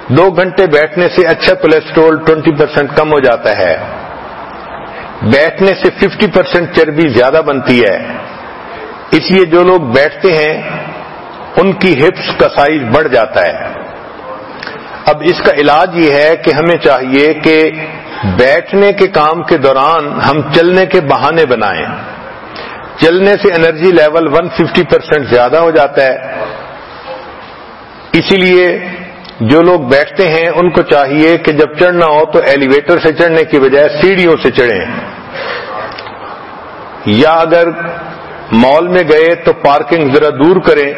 دو گھنٹے بیٹھنے سے اچھا کولیسٹرول ٹوینٹی پرسینٹ کم ہو جاتا ہے۔ بیٹھنے سے ففٹی پرسینٹ چربی زیادہ بنتی ہے۔ اس لیے جو لوگ بیٹھتے ہیں، ان کی ہپس کا سائز بڑھ جاتا ہے۔ اب اس کا علاج یہ ہے کہ ہمیں چاہیے کہ بیٹھنے کے کام کے دوران ہم چلنے کے بہانے بنائیں۔ چلنے سے انرجی لیول 150 پرسینٹ زیادہ ہو جاتا ہے۔ اسی لیے جو لوگ بیٹھتے ہیں، ان کو چاہیے کہ جب چڑھنا ہو تو ایلیویٹر سے چڑھنے کی بجائے سیڑھیوں سے چڑھیں۔ یا اگر مال میں گئے تو پارکنگ ذرا دور کریں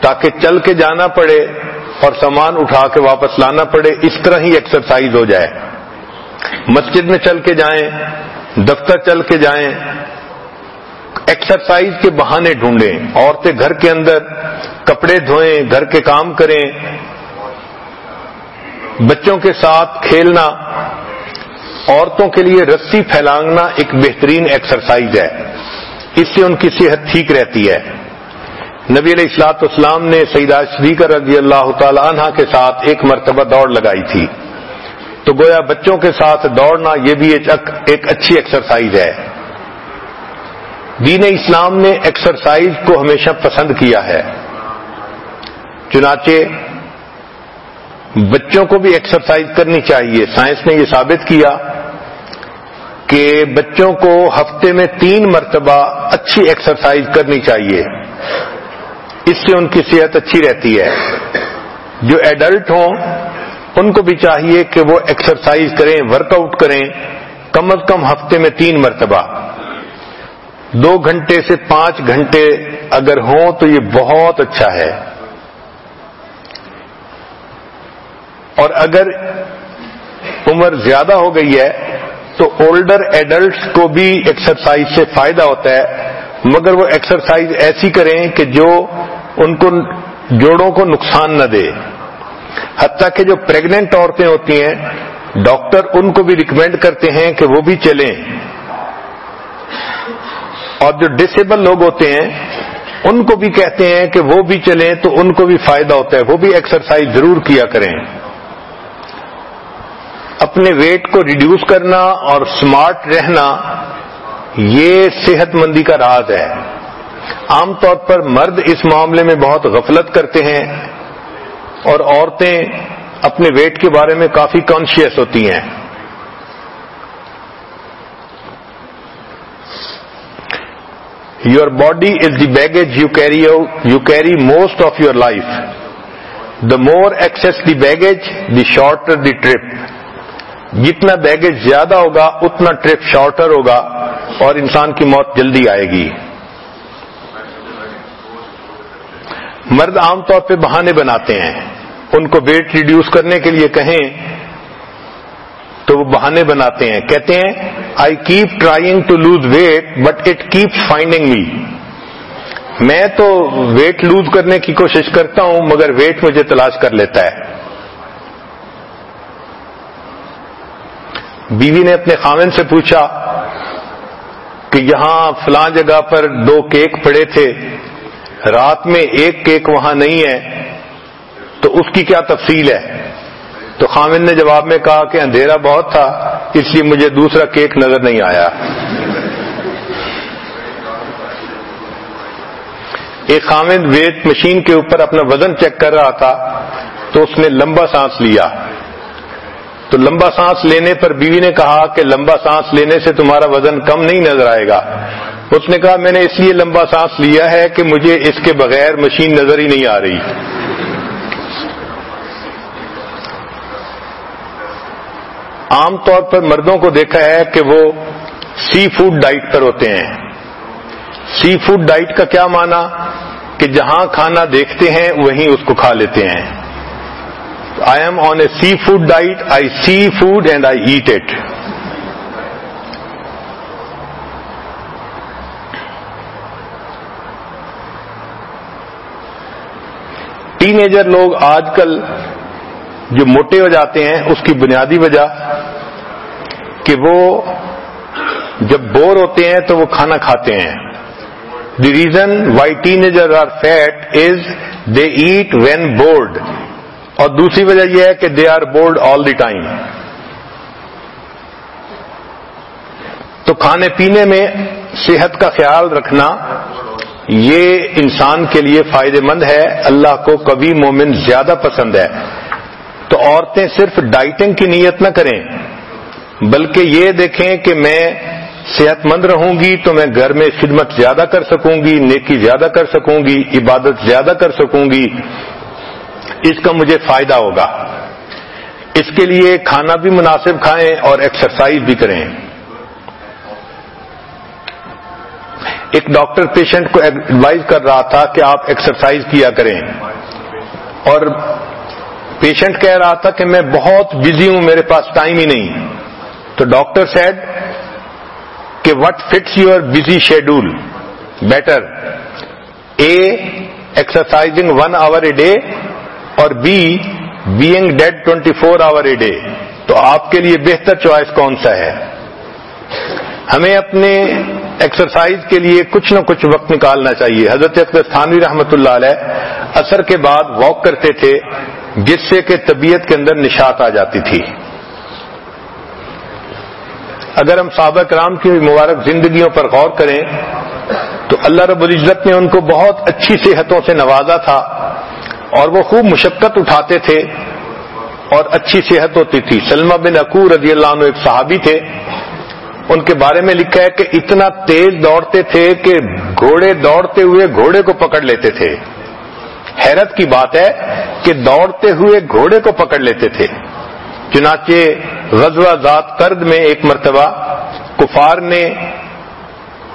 تاکہ چل کے جانا پڑے اور سامان اٹھا کے واپس لانا پڑے۔ اس طرح ہی ایکسرسائز ہو جائے۔ مسجد میں چل کے جائیں، دفتر چل کے جائیں ایکسرسائز کے بہانے ڈھونڈیں۔ عورتیں گھر کے اندر کپڑے دھوئیں، گھر کے کام کریں۔ بچوں کے ساتھ کھیلنا، عورتوں کے لیے رسی پھیلانگنا ایک بہترین ایکسرسائز ہے۔ اس سے ان کی صحت ٹھیک رہتی ہے۔ نبی علیہ السلاط اسلام نے سیدہ صدیقہ رضی اللہ تعالی عنہ کے ساتھ ایک مرتبہ دوڑ لگائی تھی۔ تو گویا بچوں کے ساتھ دوڑنا یہ بھی ایک اچھی ایکسرسائز ہے۔ دین اسلام نے ایکسرسائز کو ہمیشہ پسند کیا ہے۔ چنانچہ بچوں کو بھی ایکسرسائز کرنی چاہیے۔ سائنس نے یہ ثابت کیا کہ بچوں کو ہفتے میں تین مرتبہ اچھی ایکسرسائز کرنی چاہیے۔ اس سے ان کی صحت اچھی رہتی ہے۔ جو ایڈلٹ ہوں، ان کو بھی چاہیے کہ وہ ایکسرسائز کریں ورک آؤٹ کریں۔ کم از کم ہفتے میں تین مرتبہ۔ دو گھنٹے سے پانچ گھنٹے اگر ہوں تو یہ بہت اچھا ہے۔ اور اگر عمر زیادہ ہو گئی ہے تو اولڈر ایڈلٹس کو بھی ایکسرسائز سے فائدہ ہوتا ہے۔ مگر وہ ایکسرسائز ایسی کریں کہ جو ان کو جوڑوں کو نقصان نہ دے۔ حتیٰ کہ جو پریگنٹ عورتیں ہوتی ہیں ڈاکٹر ان کو بھی ریکمینڈ کرتے ہیں کہ وہ بھی چلیں۔ اور جو ڈسیبل لوگ ہوتے ہیں، ان کو بھی کہتے ہیں کہ وہ بھی چلیں تو ان کو بھی فائدہ ہوتا ہے۔ وہ بھی ایکسرسائز ضرور کیا کریں۔ اپنے ویٹ کو ریڈیوس کرنا اور سمارٹ رہنا، یہ صحت مندی کا راز ہے۔ عام طور پر مرد اس معاملے میں بہت غفلت کرتے ہیں اور عورتیں اپنے ویٹ کے بارے میں کافی کانشیس ہوتی ہیں۔ Your body is the baggage you carry you carry most of your life the more excess the baggage the shorter the trip جتنا بیگیج زیادہ ہوگا، اتنا ٹرپ شارٹر ہوگا اور انسان کی موت جلدی آئے گی۔ مرد عام طور پہ بہانے بناتے ہیں۔ ان کو ویٹ ریڈیوس کرنے کے لیے کہیں تو وہ بہانے بناتے ہیں۔ کہتے ہیں I keep trying to lose weight but it keep finding me میں تو ویٹ لوز کرنے کی کوشش کرتا ہوں، مگر ویٹ مجھے تلاش کر لیتا ہے۔ بیوی نے اپنے خامن سے پوچھا کہ یہاں فلاں جگہ پر دو کیک پڑے تھے، رات میں ایک کیک وہاں نہیں ہے، تو اس کی کیا تفصیل ہے؟ تو خامن نے جواب میں کہا کہ اندھیرا بہت تھا، اس لیے مجھے دوسرا کیک نظر نہیں آیا۔ ایک خامد ویٹ مشین کے اوپر اپنا وزن چیک کر رہا تھا، تو اس نے لمبا سانس لیا۔ تو لمبا سانس لینے پر بیوی نے کہا کہ لمبا سانس لینے سے تمہارا وزن کم نہیں نظر آئے گا۔ اس نے کہا، میں نے اس لیے لمبا سانس لیا ہے کہ مجھے اس کے بغیر مشین نظر ہی نہیں آ رہی۔ عام طور پر مردوں کو دیکھا ہے کہ وہ سی فوڈ ڈائٹ پر ہوتے ہیں۔ سی فوڈ ڈائٹ کا کیا معنی؟ کہ جہاں کھانا دیکھتے ہیں، وہیں اس کو کھا لیتے ہیں۔ I am on a seafood diet I see food and I eat it teenager لوگ آج کل جو موٹے ہو جاتے ہیں اس کی بنیادی وجہ کہ وہ جب بور ہوتے ہیں تو وہ کھانا کھاتے ہیں the reason why teenager are fat is they eat when bored اور دوسری وجہ یہ ہے کہ they are bored all the time تو کھانے پینے میں صحت کا خیال رکھنا یہ انسان کے لیے فائدہ مند ہے، اللہ کو کبھی مومن زیادہ پسند ہے۔ تو عورتیں صرف ڈائٹنگ کی نیت نہ کریں، بلکہ یہ دیکھیں کہ میں صحت مند رہوں گی تو میں گھر میں خدمت زیادہ کر سکوں گی، نیکی زیادہ کر سکوں گی، عبادت زیادہ کر سکوں گی۔ اس کا مجھے فائدہ ہوگا۔ اس کے لیے کھانا بھی مناسب کھائیں اور ایکسرسائز بھی کریں۔ ایک ڈاکٹر پیشنٹ کو ایڈوائز کر رہا تھا کہ آپ ایکسرسائز کیا کریں۔ اور پیشنٹ کہہ رہا تھا کہ میں بہت بزی ہوں، میرے پاس ٹائم ہی نہیں۔ تو ڈاکٹر سیڈ کہ what fits your busy schedule better a exercising one hour a day or b being dead twenty four hour a day تو آپ کے لیے بہتر چوائس کون سا ہے؟ ہمیں اپنے ایکسرسائز کے لیے کچھ نہ کچھ وقت نکالنا چاہیے۔ حضرت اختر تھانوی رحمۃ اللہ علیہ اثر کے بعد واک کرتے تھے جس سے کہ طبیعت کے اندر نشات آ جاتی تھی۔ اگر ہم صحابہ کرام کی مبارک زندگیوں پر غور کریں، تو اللہ رب العزت نے ان کو بہت اچھی صحتوں سے نوازا تھا۔ اور وہ خوب مشقت اٹھاتے تھے اور اچھی صحت ہوتی تھی۔ سلمہ بن اکور رضی اللہ عنہ ایک صحابی تھے۔ ان کے بارے میں لکھا ہے کہ اتنا تیز دوڑتے تھے کہ گھوڑے دوڑتے ہوئے گھوڑے کو پکڑ لیتے تھے۔ حیرت کی بات ہے کہ دوڑتے ہوئے گھوڑے کو پکڑ لیتے تھے۔ چنانچہ غزوہ ذات کرد میں ایک مرتبہ کفار نے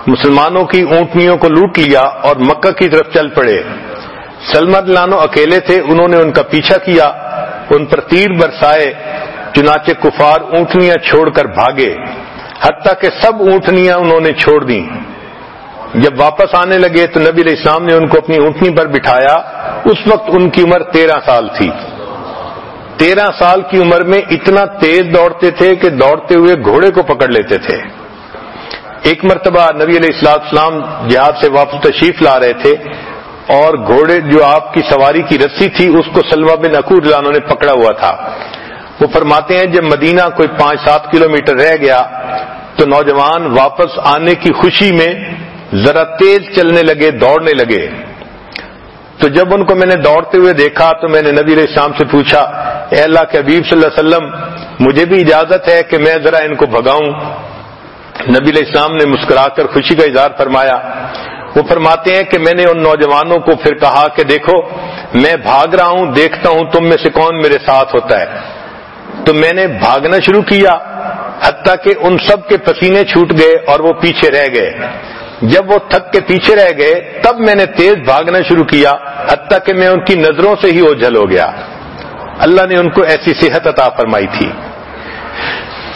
مسلمانوں کی اونٹنیوں کو لوٹ لیا اور مکہ کی طرف چل پڑے۔ سلمت لانو اکیلے تھے، انہوں نے ان کا پیچھا کیا، ان پر تیر برسائے، چنانچہ کفار اونٹنیاں چھوڑ کر بھاگے۔ حتیٰ کہ سب اونٹنیاں انہوں نے چھوڑ دیں۔ جب واپس آنے لگے تو نبی علیہ السلام نے ان کو اپنی اونٹنی پر بٹھایا۔ اس وقت ان کی عمر تیرہ سال تھی۔ تیرہ سال کی عمر میں اتنا تیز دوڑتے تھے کہ دوڑتے ہوئے گھوڑے کو پکڑ لیتے تھے۔ ایک مرتبہ نبی علیہ السلام جہاد سے واپس تشریف لا رہے تھے۔ اور گھوڑے جو آپ کی سواری کی رسی تھی، اس کو سلوا بن اکور لانوں نے پکڑا ہوا تھا۔ وہ فرماتے ہیں، جب مدینہ کوئی پانچ سات کلومیٹر رہ گیا تو نوجوان واپس آنے کی خوشی میں ذرا تیز چلنے لگے، دوڑنے لگے۔ تو جب ان کو میں نے دوڑتے ہوئے دیکھا تو میں نے نبی علیہ السلام سے پوچھا، اے اللہ کے حبیب صلی اللہ علیہ وسلم، مجھے بھی اجازت ہے کہ میں ذرا ان کو بھگاؤں؟ نبی علیہ السلام نے مسکرا کر خوشی کا اظہار فرمایا۔ وہ فرماتے ہیں کہ میں نے ان نوجوانوں کو پھر کہا کہ دیکھو، میں بھاگ رہا ہوں، دیکھتا ہوں تم میں سے کون میرے ساتھ ہوتا ہے۔ تو میں نے بھاگنا شروع کیا، حتیٰ کہ ان سب کے پسینے چھوٹ گئے اور وہ پیچھے رہ گئے۔ جب وہ تھک کے پیچھے رہ گئے، تب میں نے تیز بھاگنا شروع کیا، حتیٰ کہ میں ان کی نظروں سے ہی اوجھل ہو گیا۔ اللہ نے ان کو ایسی صحت عطا فرمائی تھی۔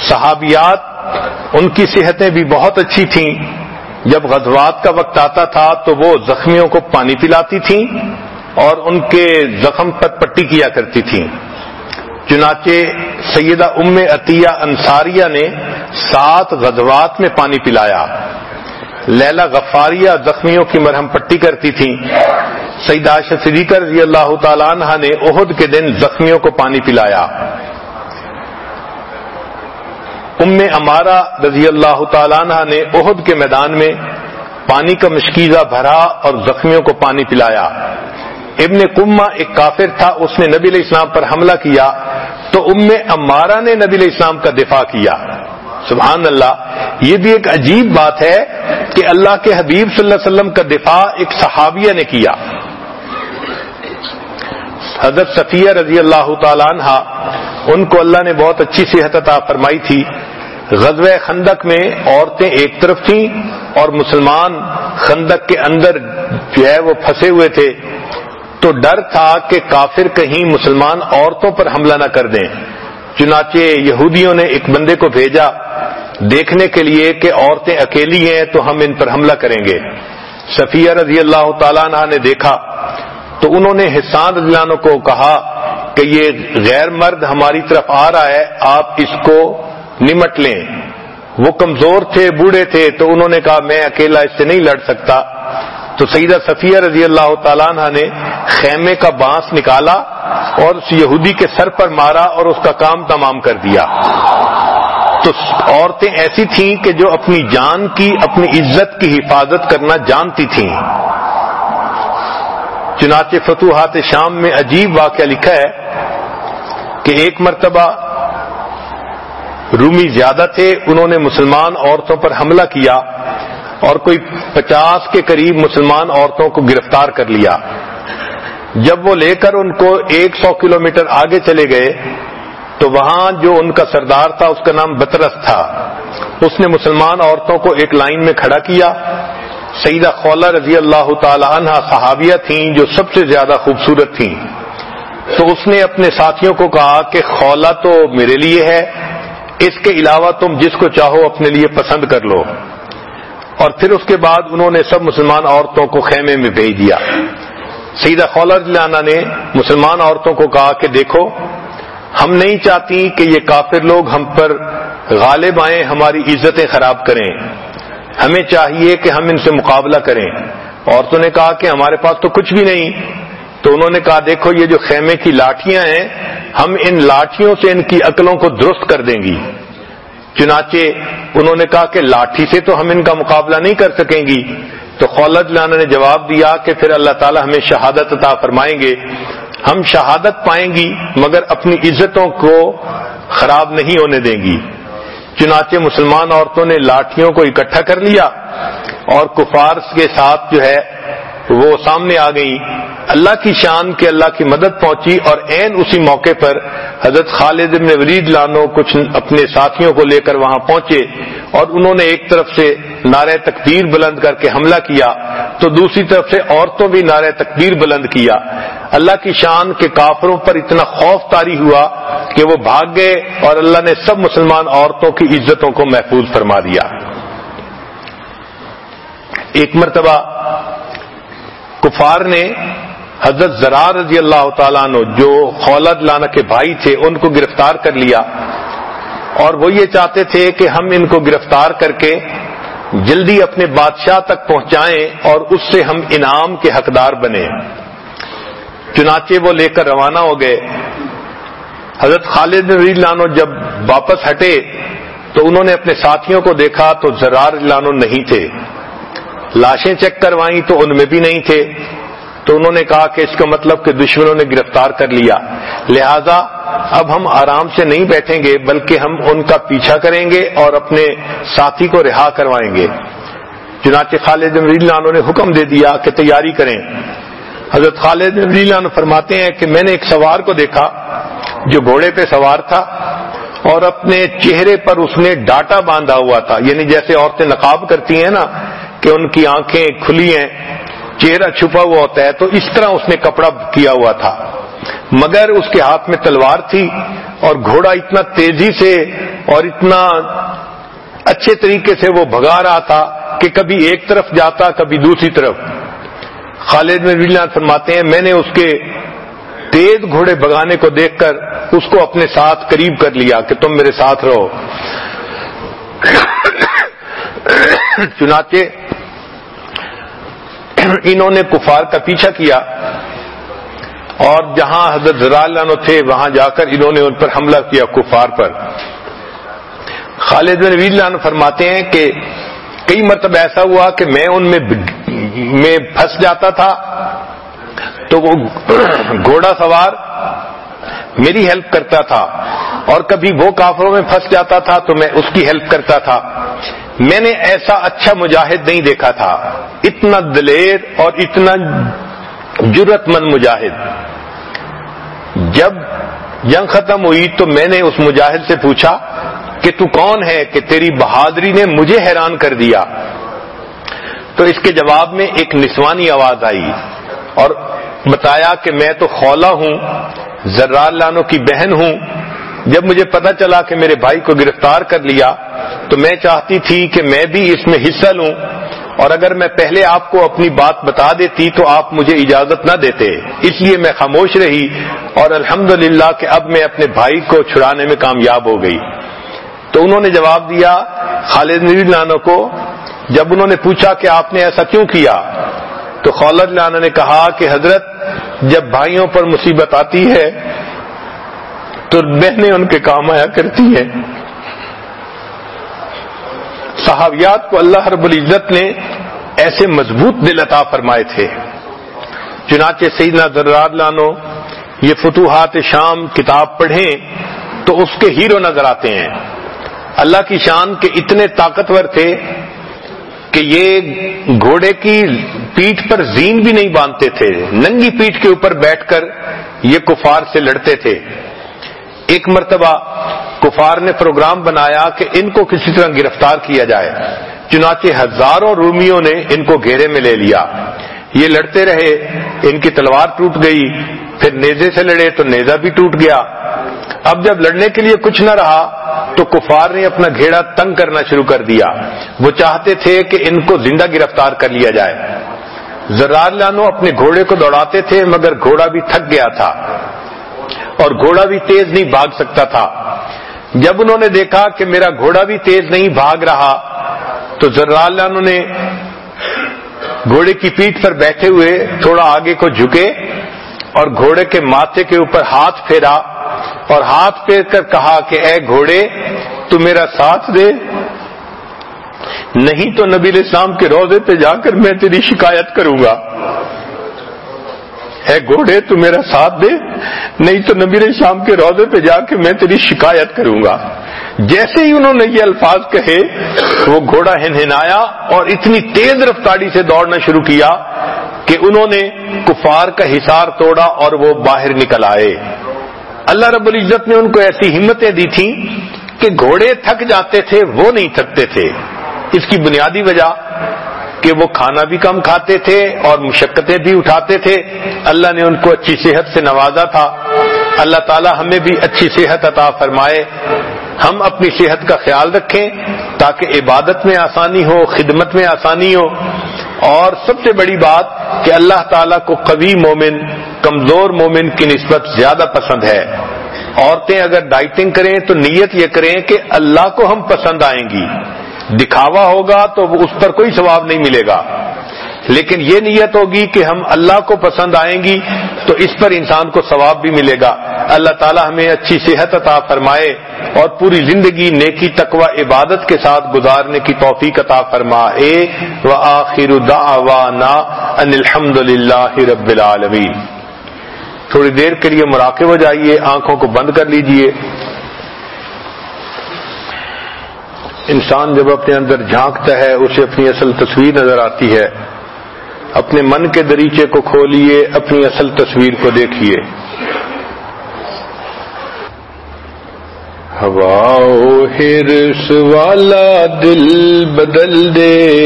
صحابیات، ان کی صحتیں بھی بہت اچھی تھیں۔ جب غزوات کا وقت آتا تھا تو وہ زخمیوں کو پانی پلاتی تھیں اور ان کے زخم پر پٹی کیا کرتی تھیں۔ چنانچہ سیدہ ام عطیہ انصاریہ نے سات غزوات میں پانی پلایا۔ لیلا غفاریہ زخمیوں کی مرہم پٹی کرتی تھیں۔ سیدہ صدیقہ رضی اللہ تعالی عنہ نے عہد کے دن زخمیوں کو پانی پلایا۔ ام امارا رضی اللہ تعالیٰ عنہ نے عہد کے میدان میں پانی کا مشکیزہ بھرا اور زخمیوں کو پانی پلایا۔ ابن کما ایک کافر تھا، اس نے نبی علیہ السلام پر حملہ کیا۔ تو ام امارا نے نبی علیہ السلام کا دفاع کیا۔ سبحان اللہ، یہ بھی ایک عجیب بات ہے کہ اللہ کے حبیب صلی اللہ علیہ وسلم کا دفاع ایک صحابیہ نے کیا۔ حضرت صفیہ رضی اللہ تعالی عنہ، ان کو اللہ نے بہت اچھی صحت عطا فرمائی تھی۔ غزوہ خندق میں عورتیں ایک طرف تھیں اور مسلمان خندق کے اندر جو ہے وہ پھنسے ہوئے تھے، تو ڈر تھا کہ کافر کہیں مسلمان عورتوں پر حملہ نہ کر دیں۔ چنانچہ یہودیوں نے ایک بندے کو بھیجا دیکھنے کے لیے کہ عورتیں اکیلی ہیں تو ہم ان پر حملہ کریں گے۔ صفیہ رضی اللہ تعالیٰ عنہ نے دیکھا، تو انہوں نے حسان رضی اللہ عنہ کو کہا کہ یہ غیر مرد ہماری طرف آ رہا ہے، آپ اس کو نمٹ لیں۔ وہ کمزور تھے، بوڑھے تھے، تو انہوں نے کہا، میں اکیلا اس سے نہیں لڑ سکتا۔ تو سیدہ صفیہ رضی اللہ تعالیٰ عنہ نے خیمے کا بانس نکالا اور اس یہودی کے سر پر مارا اور اس کا کام تمام کر دیا۔ تو عورتیں ایسی تھیں کہ جو اپنی جان کی، اپنی عزت کی حفاظت کرنا جانتی تھیں۔ چنانچہ فتوحات شام میں عجیب واقعہ لکھا ہے کہ ایک مرتبہ رومی زیادہ تھے، انہوں نے مسلمان عورتوں پر حملہ کیا اور کوئی پچاس کے قریب مسلمان عورتوں کو گرفتار کر لیا۔ جب وہ لے کر ان کو ایک سو کلو میٹر آگے چلے گئے، تو وہاں جو ان کا سردار تھا، اس کا نام بطرس تھا۔ اس نے مسلمان عورتوں کو ایک لائن میں کھڑا کیا۔ سیدہ خولہ رضی اللہ تعالی عنہ صحابیہ تھیں جو سب سے زیادہ خوبصورت تھیں۔ تو اس نے اپنے ساتھیوں کو کہا کہ خولہ تو میرے لیے ہے اس کے علاوہ تم جس کو چاہو اپنے لیے پسند کر لو۔ اور پھر اس کے بعد انہوں نے سب مسلمان عورتوں کو خیمے میں بھیج دیا۔ سیدہ خولر لانا نے مسلمان عورتوں کو کہا کہ دیکھو، ہم نہیں چاہتی کہ یہ کافر لوگ ہم پر غالب آئیں، ہماری عزتیں خراب کریں۔ ہمیں چاہیے کہ ہم ان سے مقابلہ کریں۔ عورتوں نے کہا کہ ہمارے پاس تو کچھ بھی نہیں تو انہوں نے کہا، دیکھو، یہ جو خیمے کی لاٹیاں ہیں، ہم ان لاٹھیوں سے ان کی عقلوں کو درست کر دیں گی. چنانچہ انہوں نے کہا کہ لاٹھی سے تو ہم ان کا مقابلہ نہیں کر سکیں گی۔ تو خولت لانا نے جواب دیا کہ پھر اللہ تعالی ہمیں شہادت عطا فرمائیں گے۔ ہم شہادت پائیں گی، مگر اپنی عزتوں کو خراب نہیں ہونے دیں گی۔ چنانچہ مسلمان عورتوں نے لاٹھیوں کو اکٹھا کر لیا اور کفار کے ساتھ جو ہے وہ سامنے آ گئی اللہ کی شان کے اللہ کی مدد پہنچی اور عین اسی موقع پر حضرت خالد ابن ولید لانو کچھ اپنے ساتھیوں کو لے کر وہاں پہنچے اور انہوں نے ایک طرف سے نعرہ تقدیر بلند کر کے حملہ کیا تو دوسری طرف سے عورتوں بھی نعرہ تقدیر بلند کیا۔ اللہ کی شان کے کافروں پر اتنا خوف تاری ہوا کہ وہ بھاگ گئے اور اللہ نے سب مسلمان عورتوں کی عزتوں کو محفوظ فرما دیا۔ ایک مرتبہ کفار نے حضرت زرار رضی اللہ تعالیٰ عنہ جو خولد لانا کے بھائی تھے، ان کو گرفتار کر لیا۔ اور وہ یہ چاہتے تھے کہ ہم ان کو گرفتار کر کے جلدی اپنے بادشاہ تک پہنچائیں اور اس سے ہم انعام کے حقدار بنے چنانچہ وہ لے کر روانہ ہو گئے۔ حضرت خالد نوید لانو جب واپس ہٹے تو انہوں نے اپنے ساتھیوں کو دیکھا تو زرار لانو نہیں تھے۔ لاشیں چیک کروائیں تو ان میں بھی نہیں تھے۔ تو انہوں نے کہا کہ اس کا مطلب کہ دشمنوں نے گرفتار کر لیا۔ لہذا اب ہم آرام سے نہیں بیٹھیں گے، بلکہ ہم ان کا پیچھا کریں گے اور اپنے ساتھی کو رہا کروائیں گے۔ چنانچہ خالد لانو نے حکم دے دیا کہ تیاری کریں۔ حضرت خالد لانو فرماتے ہیں کہ میں نے ایک سوار کو دیکھا جو گھوڑے پہ سوار تھا اور اپنے چہرے پر اس نے ڈاٹا باندھا ہوا تھا۔ یعنی جیسے عورتیں نقاب کرتی ہیں نا کہ ان کی آنکھیں کھلی ہیں، چہرہ چھپا ہوا ہوتا ہے، تو اس طرح اس نے کپڑا کیا ہوا تھا۔ مگر اس کے ہاتھ میں تلوار تھی اور گھوڑا اتنا تیزی سے اور اتنا اچھے طریقے سے وہ بھگا رہا تھا کہ کبھی ایک طرف جاتا، کبھی دوسری طرف۔ خالد میں فرماتے ہیں، میں نے اس کے تیز گھوڑے بگانے کو دیکھ کر اس کو اپنے ساتھ قریب کر لیا کہ تم میرے ساتھ رہو۔ [coughs] چنانچہ انہوں نے کفار کا پیچھا کیا اور جہاں حضرت زرالانو تھے، وہاں جا کر انہوں نے ان پر حملہ کیا کفار پر۔ خالد بن لان فرماتے ہیں کہ کئی مرتبہ ایسا ہوا کہ میں ان میں میں پھنس جاتا تھا۔ تو وہ گھوڑا سوار میری ہیلپ کرتا تھا اور کبھی وہ کافروں میں پھنس جاتا تھا تو میں اس کی ہیلپ کرتا تھا۔ میں نے ایسا اچھا مجاہد نہیں دیکھا تھا۔ اتنا دلیر اور اتنا جرت مند مجاہد۔ جب جنگ ختم ہوئی تو میں نے اس مجاہد سے پوچھا کہ تو کون ہے کہ تیری بہادری نے مجھے حیران کر دیا؟ تو اس کے جواب میں ایک نسوانی آواز آئی اور بتایا کہ میں تو خولا ہوں ذرار لانو کی بہن ہوں جب مجھے پتا چلا کہ میرے بھائی کو گرفتار کر لیا، تو میں چاہتی تھی کہ میں بھی اس میں حصہ لوں۔ اور اگر میں پہلے آپ کو اپنی بات بتا دیتی تو آپ مجھے اجازت نہ دیتے۔ اس لیے میں خاموش رہی اور الحمد کہ اب میں اپنے بھائی کو چھڑانے میں کامیاب ہو گئی۔ تو انہوں نے جواب دیا، خالد نوی لانو کو، جب انہوں نے پوچھا کہ آپ نے ایسا کیوں کیا، تو خالد لانا نے کہا کہ حضرت، جب بھائیوں پر مصیبت آتی ہے تو بہنیں ان کے کام آیا کرتی ہیں۔ صحابیات کو اللہ رب العزت نے ایسے مضبوط دل عطا فرمائے تھے۔ چنانچہ سیدنا درار لانو یہ فتوحات شام کتاب پڑھیں تو اس کے ہیرو نظر آتے ہیں۔ اللہ کی شان کے اتنے طاقتور تھے کہ یہ گھوڑے کی پیٹھ پر زین بھی نہیں باندھتے تھے۔ ننگی پیٹھ کے اوپر بیٹھ کر یہ کفار سے لڑتے تھے۔ ایک مرتبہ کفار نے پروگرام بنایا کہ ان کو کسی طرح گرفتار کیا جائے۔ چنانچہ ہزاروں رومیوں نے ان کو گھیرے میں لے لیا۔ یہ لڑتے رہے، ان کی تلوار ٹوٹ گئی، پھر نیزے سے لڑے تو نیزا بھی ٹوٹ گیا۔ اب جب لڑنے کے لیے کچھ نہ رہا تو کفار نے اپنا گھیڑا تنگ کرنا شروع کر دیا۔ وہ چاہتے تھے کہ ان کو زندہ گرفتار کر لیا جائے۔ زرار لانو اپنے گھوڑے کو دوڑاتے تھے مگر گھوڑا بھی تھک گیا تھا۔ اور گھوڑا بھی تیز نہیں بھاگ سکتا تھا۔ جب انہوں نے دیکھا کہ میرا گھوڑا بھی تیز نہیں بھاگ رہا، تو زرال نے گھوڑے کی پیٹ پر بیٹھے ہوئے تھوڑا آگے کو جھکے اور گھوڑے کے ماتھے کے اوپر ہاتھ پھیرا اور ہاتھ پھیر کر کہا کہ اے گھوڑے، تو میرا ساتھ دے۔ نہیں تو نبی اسلام کے روزے پہ جا کر میں تیری شکایت کروں گا۔ اے گھوڑے تو میرا ساتھ دے، نہیں تو نبی شام کے روزے پہ جا کے میں تیری شکایت کروں گا۔ جیسے ہی انہوں نے یہ الفاظ کہے، وہ گھوڑا ہنہنایا اور اتنی تیز رفتاری سے دوڑنا شروع کیا کہ انہوں نے کفار کا حصار توڑا اور وہ باہر نکل آئے۔ اللہ رب العزت نے ان کو ایسی ہمتیں دی تھیں کہ گھوڑے تھک جاتے تھے، وہ نہیں تھکتے تھے۔ اس کی بنیادی وجہ کہ وہ کھانا بھی کم کھاتے تھے اور مشقتیں بھی اٹھاتے تھے۔ اللہ نے ان کو اچھی صحت سے نوازا تھا۔ اللہ تعالی ہمیں بھی اچھی صحت عطا فرمائے۔ ہم اپنی صحت کا خیال رکھیں تاکہ عبادت میں آسانی ہو، خدمت میں آسانی ہو۔ اور سب سے بڑی بات کہ اللہ تعالیٰ کو قوی مومن، کمزور مومن کی نسبت زیادہ پسند ہے۔ عورتیں اگر ڈائٹنگ کریں تو نیت یہ کریں کہ اللہ کو ہم پسند آئیں گی۔ دکھاوا ہوگا تو اس پر کوئی ثواب نہیں ملے گا۔ لیکن یہ نیت ہوگی کہ ہم اللہ کو پسند آئیں گی تو اس پر انسان کو ثواب بھی ملے گا۔ اللہ تعالی ہمیں اچھی صحت عطا فرمائے اور پوری زندگی نیکی، تقوی، عبادت کے ساتھ گزارنے کی توفیق عطا فرمائے۔ و آخر دعوانا ان الحمد رب العالمین۔ تھوڑی دیر کے لیے مراقب ہو جائیے، آنکھوں کو بند کر لیجیے۔ انسان جب اپنے اندر جھانکتا ہے، اسے اپنی اصل تصویر نظر آتی ہے۔ اپنے من کے دریچے کو کھولیے، اپنی اصل تصویر کو دیکھیے۔ ہوا ہرس والا دل بدل دے۔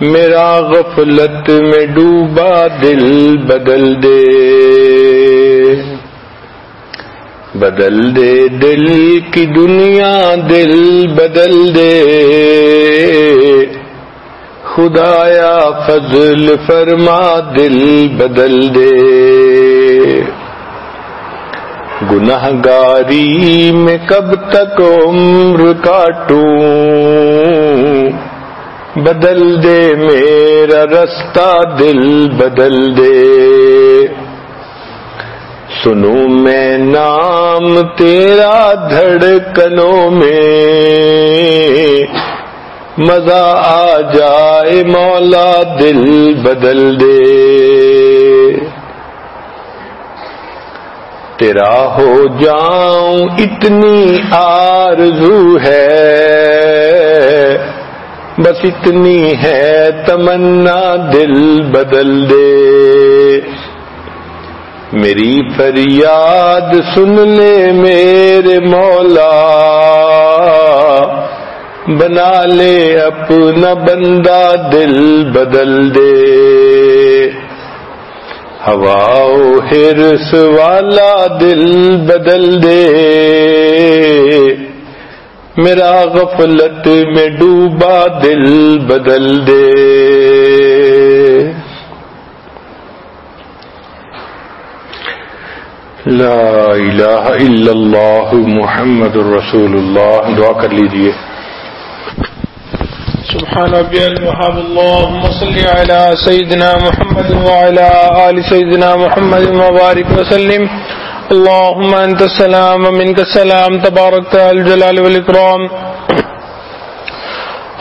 میرا غفلت میں ڈوبا دل بدل دے۔ بدل دے دل کی دنیا، دل بدل دے۔ خدایا فضل فرما، دل بدل دے۔ گناہ گاری میں کب تک عمر کاٹوں؟ بدل دے میرا رستہ، دل بدل دے۔ سنو میں نام تیرا دھڑکنوں میں۔ مزہ آ جائے مولا، دل بدل دے۔ تیرا ہو جاؤں اتنی آرزو ہے۔ بس اتنی ہے تمنا، دل بدل دے۔ میری فریاد سن لے میرے مولا بنا لے اپنا بندہ دل بدل دے ہوا ہرس والا دل بدل دے میرا غفلت میں ڈوبا دل بدل دے لا الہ الا اللہ محمد الرسول اللہ دعا کر لیجیے. سبحان ربي الوهاب اللهم صل على سيدنا محمد وعلى آل سيدنا محمد وبارك وسلم. اللهم أنت السلام ومنك السلام. تبارك الجلال والإكرام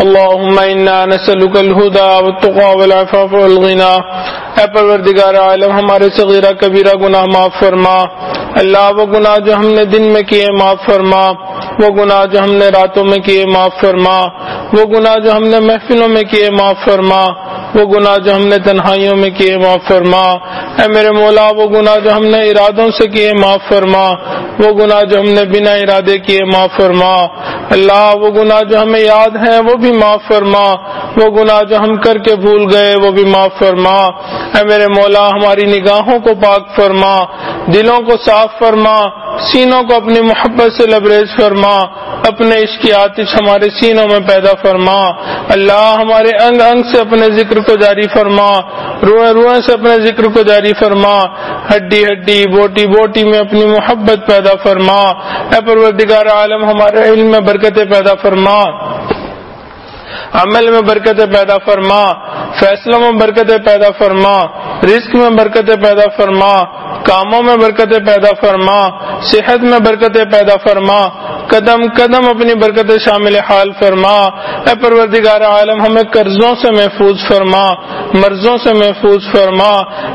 اللهم إنا نسألك الهدى والتقى والعفاف والغنى اے پروردگار عالم، ہمارے صغیرہ کبیرہ گناہ معاف فرما۔ اللہ وہ گناہ جو ہم نے دن میں کیے معاف فرما۔ وہ گناہ جو ہم نے راتوں میں کیے معاف فرما۔ وہ گناہ جو ہم نے محفلوں میں کیے معاف فرما۔ وہ گناہ جو ہم نے تنہائیوں میں کیے معاف فرما۔ اے میرے مولا، وہ گناہ جو ہم نے ارادوں سے کیے معاف فرما۔ وہ گناہ جو ہم نے بنا ارادے کیے معاف فرما۔ اللہ، وہ گناہ جو ہمیں یاد ہیں، وہ بھی معاف فرما۔ وہ گناہ جو ہم کر کے بھول گئے، وہ بھی معاف فرما۔ اے میرے مولا، ہماری نگاہوں کو پاک فرما، دلوں کو صاف فرما، سینوں کو اپنی محبت سے لبریز فرما، اپنے عشق کی آتش ہمارے سینوں میں پیدا فرما۔ اللہ ہمارے انگ انگ سے اپنے ذکر کو جاری فرما، روئے روئے سے اپنے ذکر کو جاری فرما۔ ہڈی ہڈی، بوٹی بوٹی میں اپنی محبت پیدا فرما۔ اے پروردگار عالم، ہمارے علم میں برکتیں پیدا فرما۔ عمل میں برکتیں پیدا فرما، فیصلوں میں برکتیں پیدا فرما، رزق میں برکتیں پیدا فرما، کاموں میں برکتیں پیدا فرما، صحت میں برکتیں پیدا فرما، قدم قدم اپنی برکتیں شامل حال فرما۔ اے پروردگار عالم، ہمیں قرضوں سے محفوظ فرما، مرضوں سے محفوظ فرما۔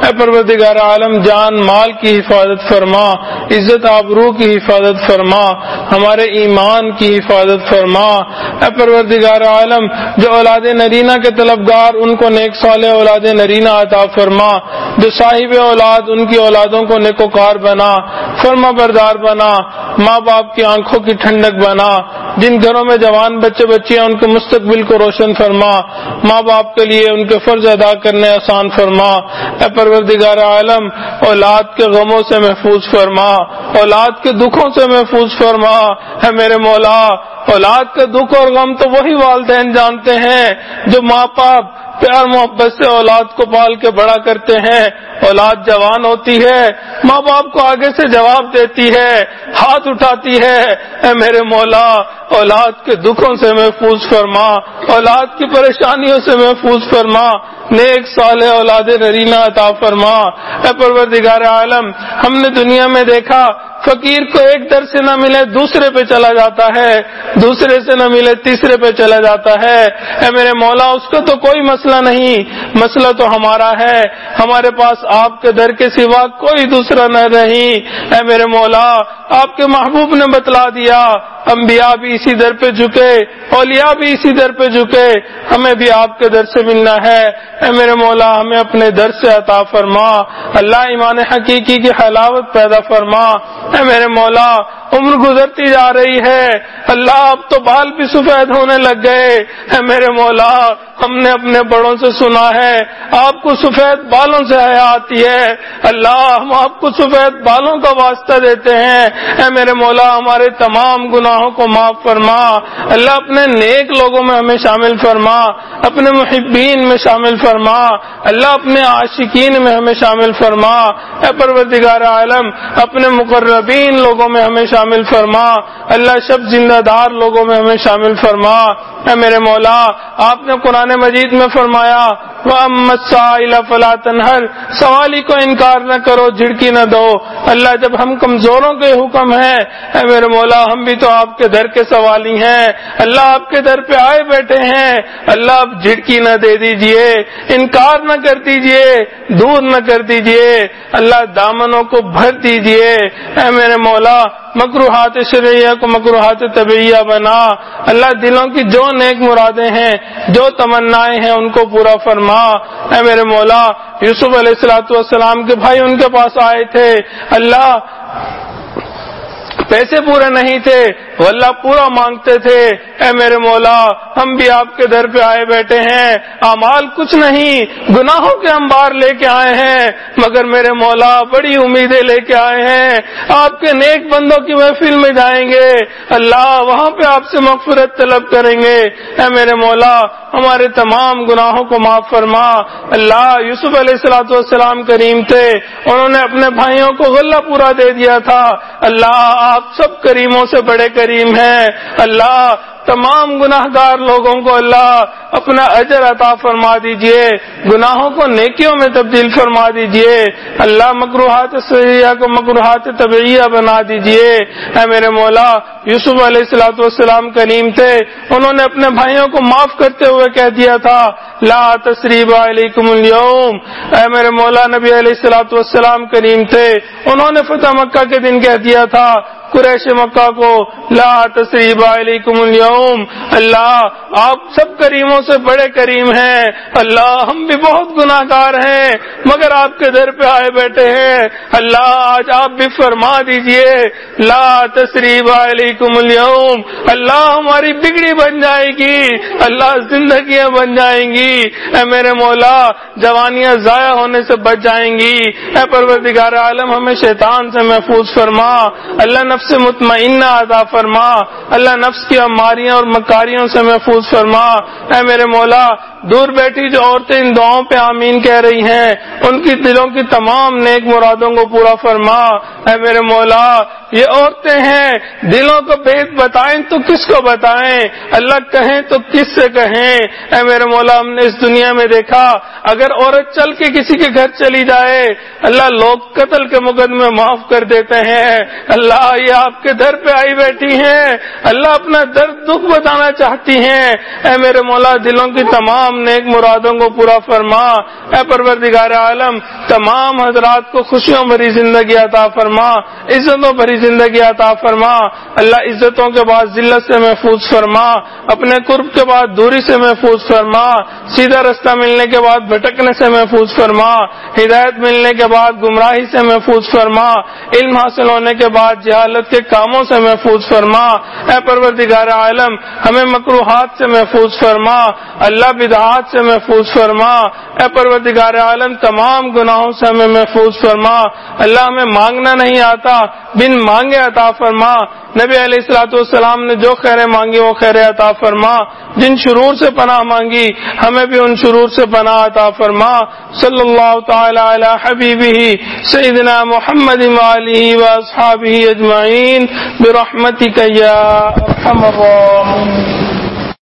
اے پروردگار عالم، جان مال کی حفاظت فرما، عزت آبرو کی حفاظت فرما، ہمارے ایمان کی حفاظت فرما۔ اے پروردگار عالم جو اولاد نرینہ کے طلبگار، ان کو نیک سال اولاد نرینہ عطا فرما، جو صاحب اولاد، ان کی اولادوں کو نیکوکار بنا، فرما بردار بنا، ماں باپ کی آنکھوں کی ٹھنڈک بنا، جن گھروں میں جوان بچے بچیاں، ان کے مستقبل کو روشن فرما، ماں باپ کے لیے ان کے فرض ادا کرنے آسان فرما۔ اے پروردگار عالم، اولاد کے غموں سے محفوظ فرما، اولاد کے دکھوں سے محفوظ فرما۔ ہے میرے مولا، اولاد کے دکھ اور غم تو وہی والدین جان جانتے ہیں جو ماں باپ پیار محبت سے اولاد کو پال کے بڑا کرتے ہیں۔ اولاد جوان ہوتی ہے، ماں باپ کو آگے سے جواب دیتی ہے، ہاتھ اٹھاتی ہے۔ اے میرے مولا، اولاد کے دکھوں سے محفوظ فرما، اولاد کی پریشانیوں سے محفوظ فرما۔ نیک سال اولاد نرینا عطا فرما۔ اے پروردگار عالم، ہم نے دنیا میں دیکھا، فقیر کو ایک در سے نہ ملے دوسرے پہ چلا جاتا ہے، دوسرے سے نہ ملے تیسرے پہ چلا جاتا ہے۔ اے میرے مولا، اس کا تو کوئی مسئلہ مسئلہ نہیں، مسئلہ تو ہمارا ہے۔ ہمارے پاس آپ کے در کے سوا کوئی دوسرا نہ رہی۔ اے میرے مولا، آپ کے محبوب نے بتلا دیا۔ انبیاء بھی اسی در پہ جھکے، اولیاء بھی اسی در پہ جھکے۔ ہمیں بھی آپ کے در سے ملنا ہے۔ اے میرے مولا، ہمیں اپنے در سے عطا فرما۔ اللہ ایمان حقیقی کی حلاوت پیدا فرما۔ اے میرے مولا، عمر گزرتی جا رہی ہے۔ اللہ اب تو بال بھی سفید ہونے لگ گئے۔ اے میرے مولا، ہم نے اپنے بڑوں سے سنا ہے، آپ کو سفید بالوں سے حیا آتی ہے۔ اللہ، ہم آپ کو سفید بالوں کا واسطہ دیتے ہیں۔ اے میرے مولا، ہمارے تمام گناہوں کو معاف فرما۔ اللہ اپنے نیک لوگوں میں ہمیں شامل فرما، اپنے محبین میں شامل فرما۔ اللہ اپنے عاشقین میں ہمیں شامل فرما۔ اے پروردگار عالم، اپنے مقربین لوگوں میں ہمیں شامل فرما۔ اللہ شب زندہ دار لوگوں میں ہمیں شامل فرما۔ اے میرے مولا، آپ نے قرآن مجید میں فرما فرمایا فلا تنہر سوالی کو انکار نہ کرو، جھڑکی نہ دو اللہ جب ہم کمزوروں کے حکم ہیں، اے میرے مولا، ہم بھی تو آپ کے در کے سوالی ہیں۔ اللہ آپ کے در پہ آئے بیٹھے ہیں۔ اللہ آپ جھڑکی نہ دے دیجیے، انکار نہ کر دیجیے، دور نہ کر دیجیے۔ اللہ دامنوں کو بھر دیجیے۔ اے میرے مولا مکروحات شرعیہ کو مکروحات طبیعہ بنا۔ اللہ دلوں کی جو نیک مرادیں ہیں، جو تمنائیں ہیں، ان کو پورا فرما۔ اے میرے مولا، یوسف علیہ السلاۃ والسلام کے بھائی ان کے پاس آئے تھے۔ اللہ پیسے پورے نہیں تھے۔ وہ اللہ پورا مانگتے تھے۔ اے میرے مولا، ہم بھی آپ کے در پہ آئے بیٹھے ہیں۔ امال کچھ نہیں۔ گناہوں کے انبار لے کے آئے ہیں۔ مگر میرے مولا، بڑی امیدیں لے کے آئے ہیں۔ آپ کے نیک بندوں کی محفل میں جائیں گے۔ اللہ وہاں پہ آپ سے مغفرت طلب کریں گے۔ اے میرے مولا، ہمارے تمام گناہوں کو معاف فرما۔ اللہ یوسف علیہ السلاۃ والسلام کریم تھے۔ انہوں نے اپنے بھائیوں کو غلہ پورا دے دیا تھا۔ اللہ آپ سب کریموں سے بڑے کریم ہیں۔ اللہ تمام گناہ گار لوگوں کو اللہ اپنا اجر عطا فرما دیجیے۔ گناہوں کو نیکیوں میں تبدیل فرما دیجیے۔ اللہ مکروحات سیاح کو مکروحات طبعیہ بنا دیجیے۔ اے میرے مولا، یوسف علیہ السلاۃ والسلام کریم تھے۔ انہوں نے اپنے بھائیوں کو معاف کرتے ہوئے کہہ دیا تھا، لا تصریب علیکم اليوم۔ اے میرے مولا، نبی علیہ السلاۃ والسلام کریم تھے۔ انہوں نے فتح مکہ کے دن کہہ دیا تھا قریش مکہ کو لا تصریب علیکم اليوم۔ اللہ، آپ سب کریموں سے بڑے کریم ہیں۔ اللہ، ہم بھی بہت گناہ گار ہیں، مگر آپ کے در پہ آئے بیٹھے ہیں۔ اللہ، آج آپ بھی فرما دیجیے۔ لا تصریب علیکم اليوم۔ اللہ، ہماری بگڑی بن جائے گی۔ اللہ، زندگیاں بن جائیں گی۔ اے میرے مولا، جوانیاں ضائع ہونے سے بچ جائیں گی۔ اے پروردگار عالم، ہمیں شیطان سے محفوظ فرما۔ اللہ نفس مطمئنہ عطا فرما۔ اللہ نفس کی اماریاں اور مکاریوں سے محفوظ فرما۔ اے میرے مولا دور بیٹھی جو عورتیں ان دعاؤں پہ آمین کہہ رہی ہیں، ان کی دلوں کی تمام نیک مرادوں کو پورا فرما۔ اے میرے مولا، یہ عورتیں ہیں، دلوں کو بھید بتائیں تو کس کو بتائیں؟ اللہ کہیں تو کس سے کہیں؟ اے میرے مولا، ہم نے اس دنیا میں دیکھا، اگر عورت چل کے کسی کے گھر چلی جائے، اللہ لوگ قتل کے مقدمے معاف کر دیتے ہیں۔ اللہ، یہ آپ کے در پہ آئی بیٹھی ہیں۔ اللہ اپنا درد دکھ بتانا چاہتی ہیں۔ اے میرے مولا، دلوں کی تمام نیک مرادوں کو پورا فرما۔ اے پروردگار عالم، تمام حضرات کو خوشیوں بھری زندگی عطا فرما، عزتوں بھری زندگی عطا فرما۔ اللہ عزتوں کے بعد ذلت سے محفوظ فرما، اپنے قرب کے بعد دوری سے محفوظ فرما۔ سیدھا رستہ ملنے کے بعد بھٹکنے سے محفوظ فرما۔ ہدایت ملنے کے بعد گمراہی سے محفوظ فرما۔ علم حاصل ہونے کے بعد جہالت کے کاموں سے محفوظ فرما۔ اے پروردگار عالم، ہمیں مکروحات سے محفوظ فرما۔ اللہ بدعات سے محفوظ فرما۔ اے پروردگار عالم، تمام گناہوں سے ہمیں محفوظ فرما۔ اللہ ہمیں مانگنا نہیں آتا، بن مانگے عطا فرما۔ نبی علیہ السلاۃ والسلام نے جو خیریں مانگی وہ خیر عطا فرما۔ جن شرور سے پناہ مانگی، ہمیں بھی ان شرور سے پناہ عطا فرما۔ صلی اللہ تعالی علی حبیبہ سیدنا محمد علیہ و اجمعین۔ برحمتک یا ارحم الراحمین۔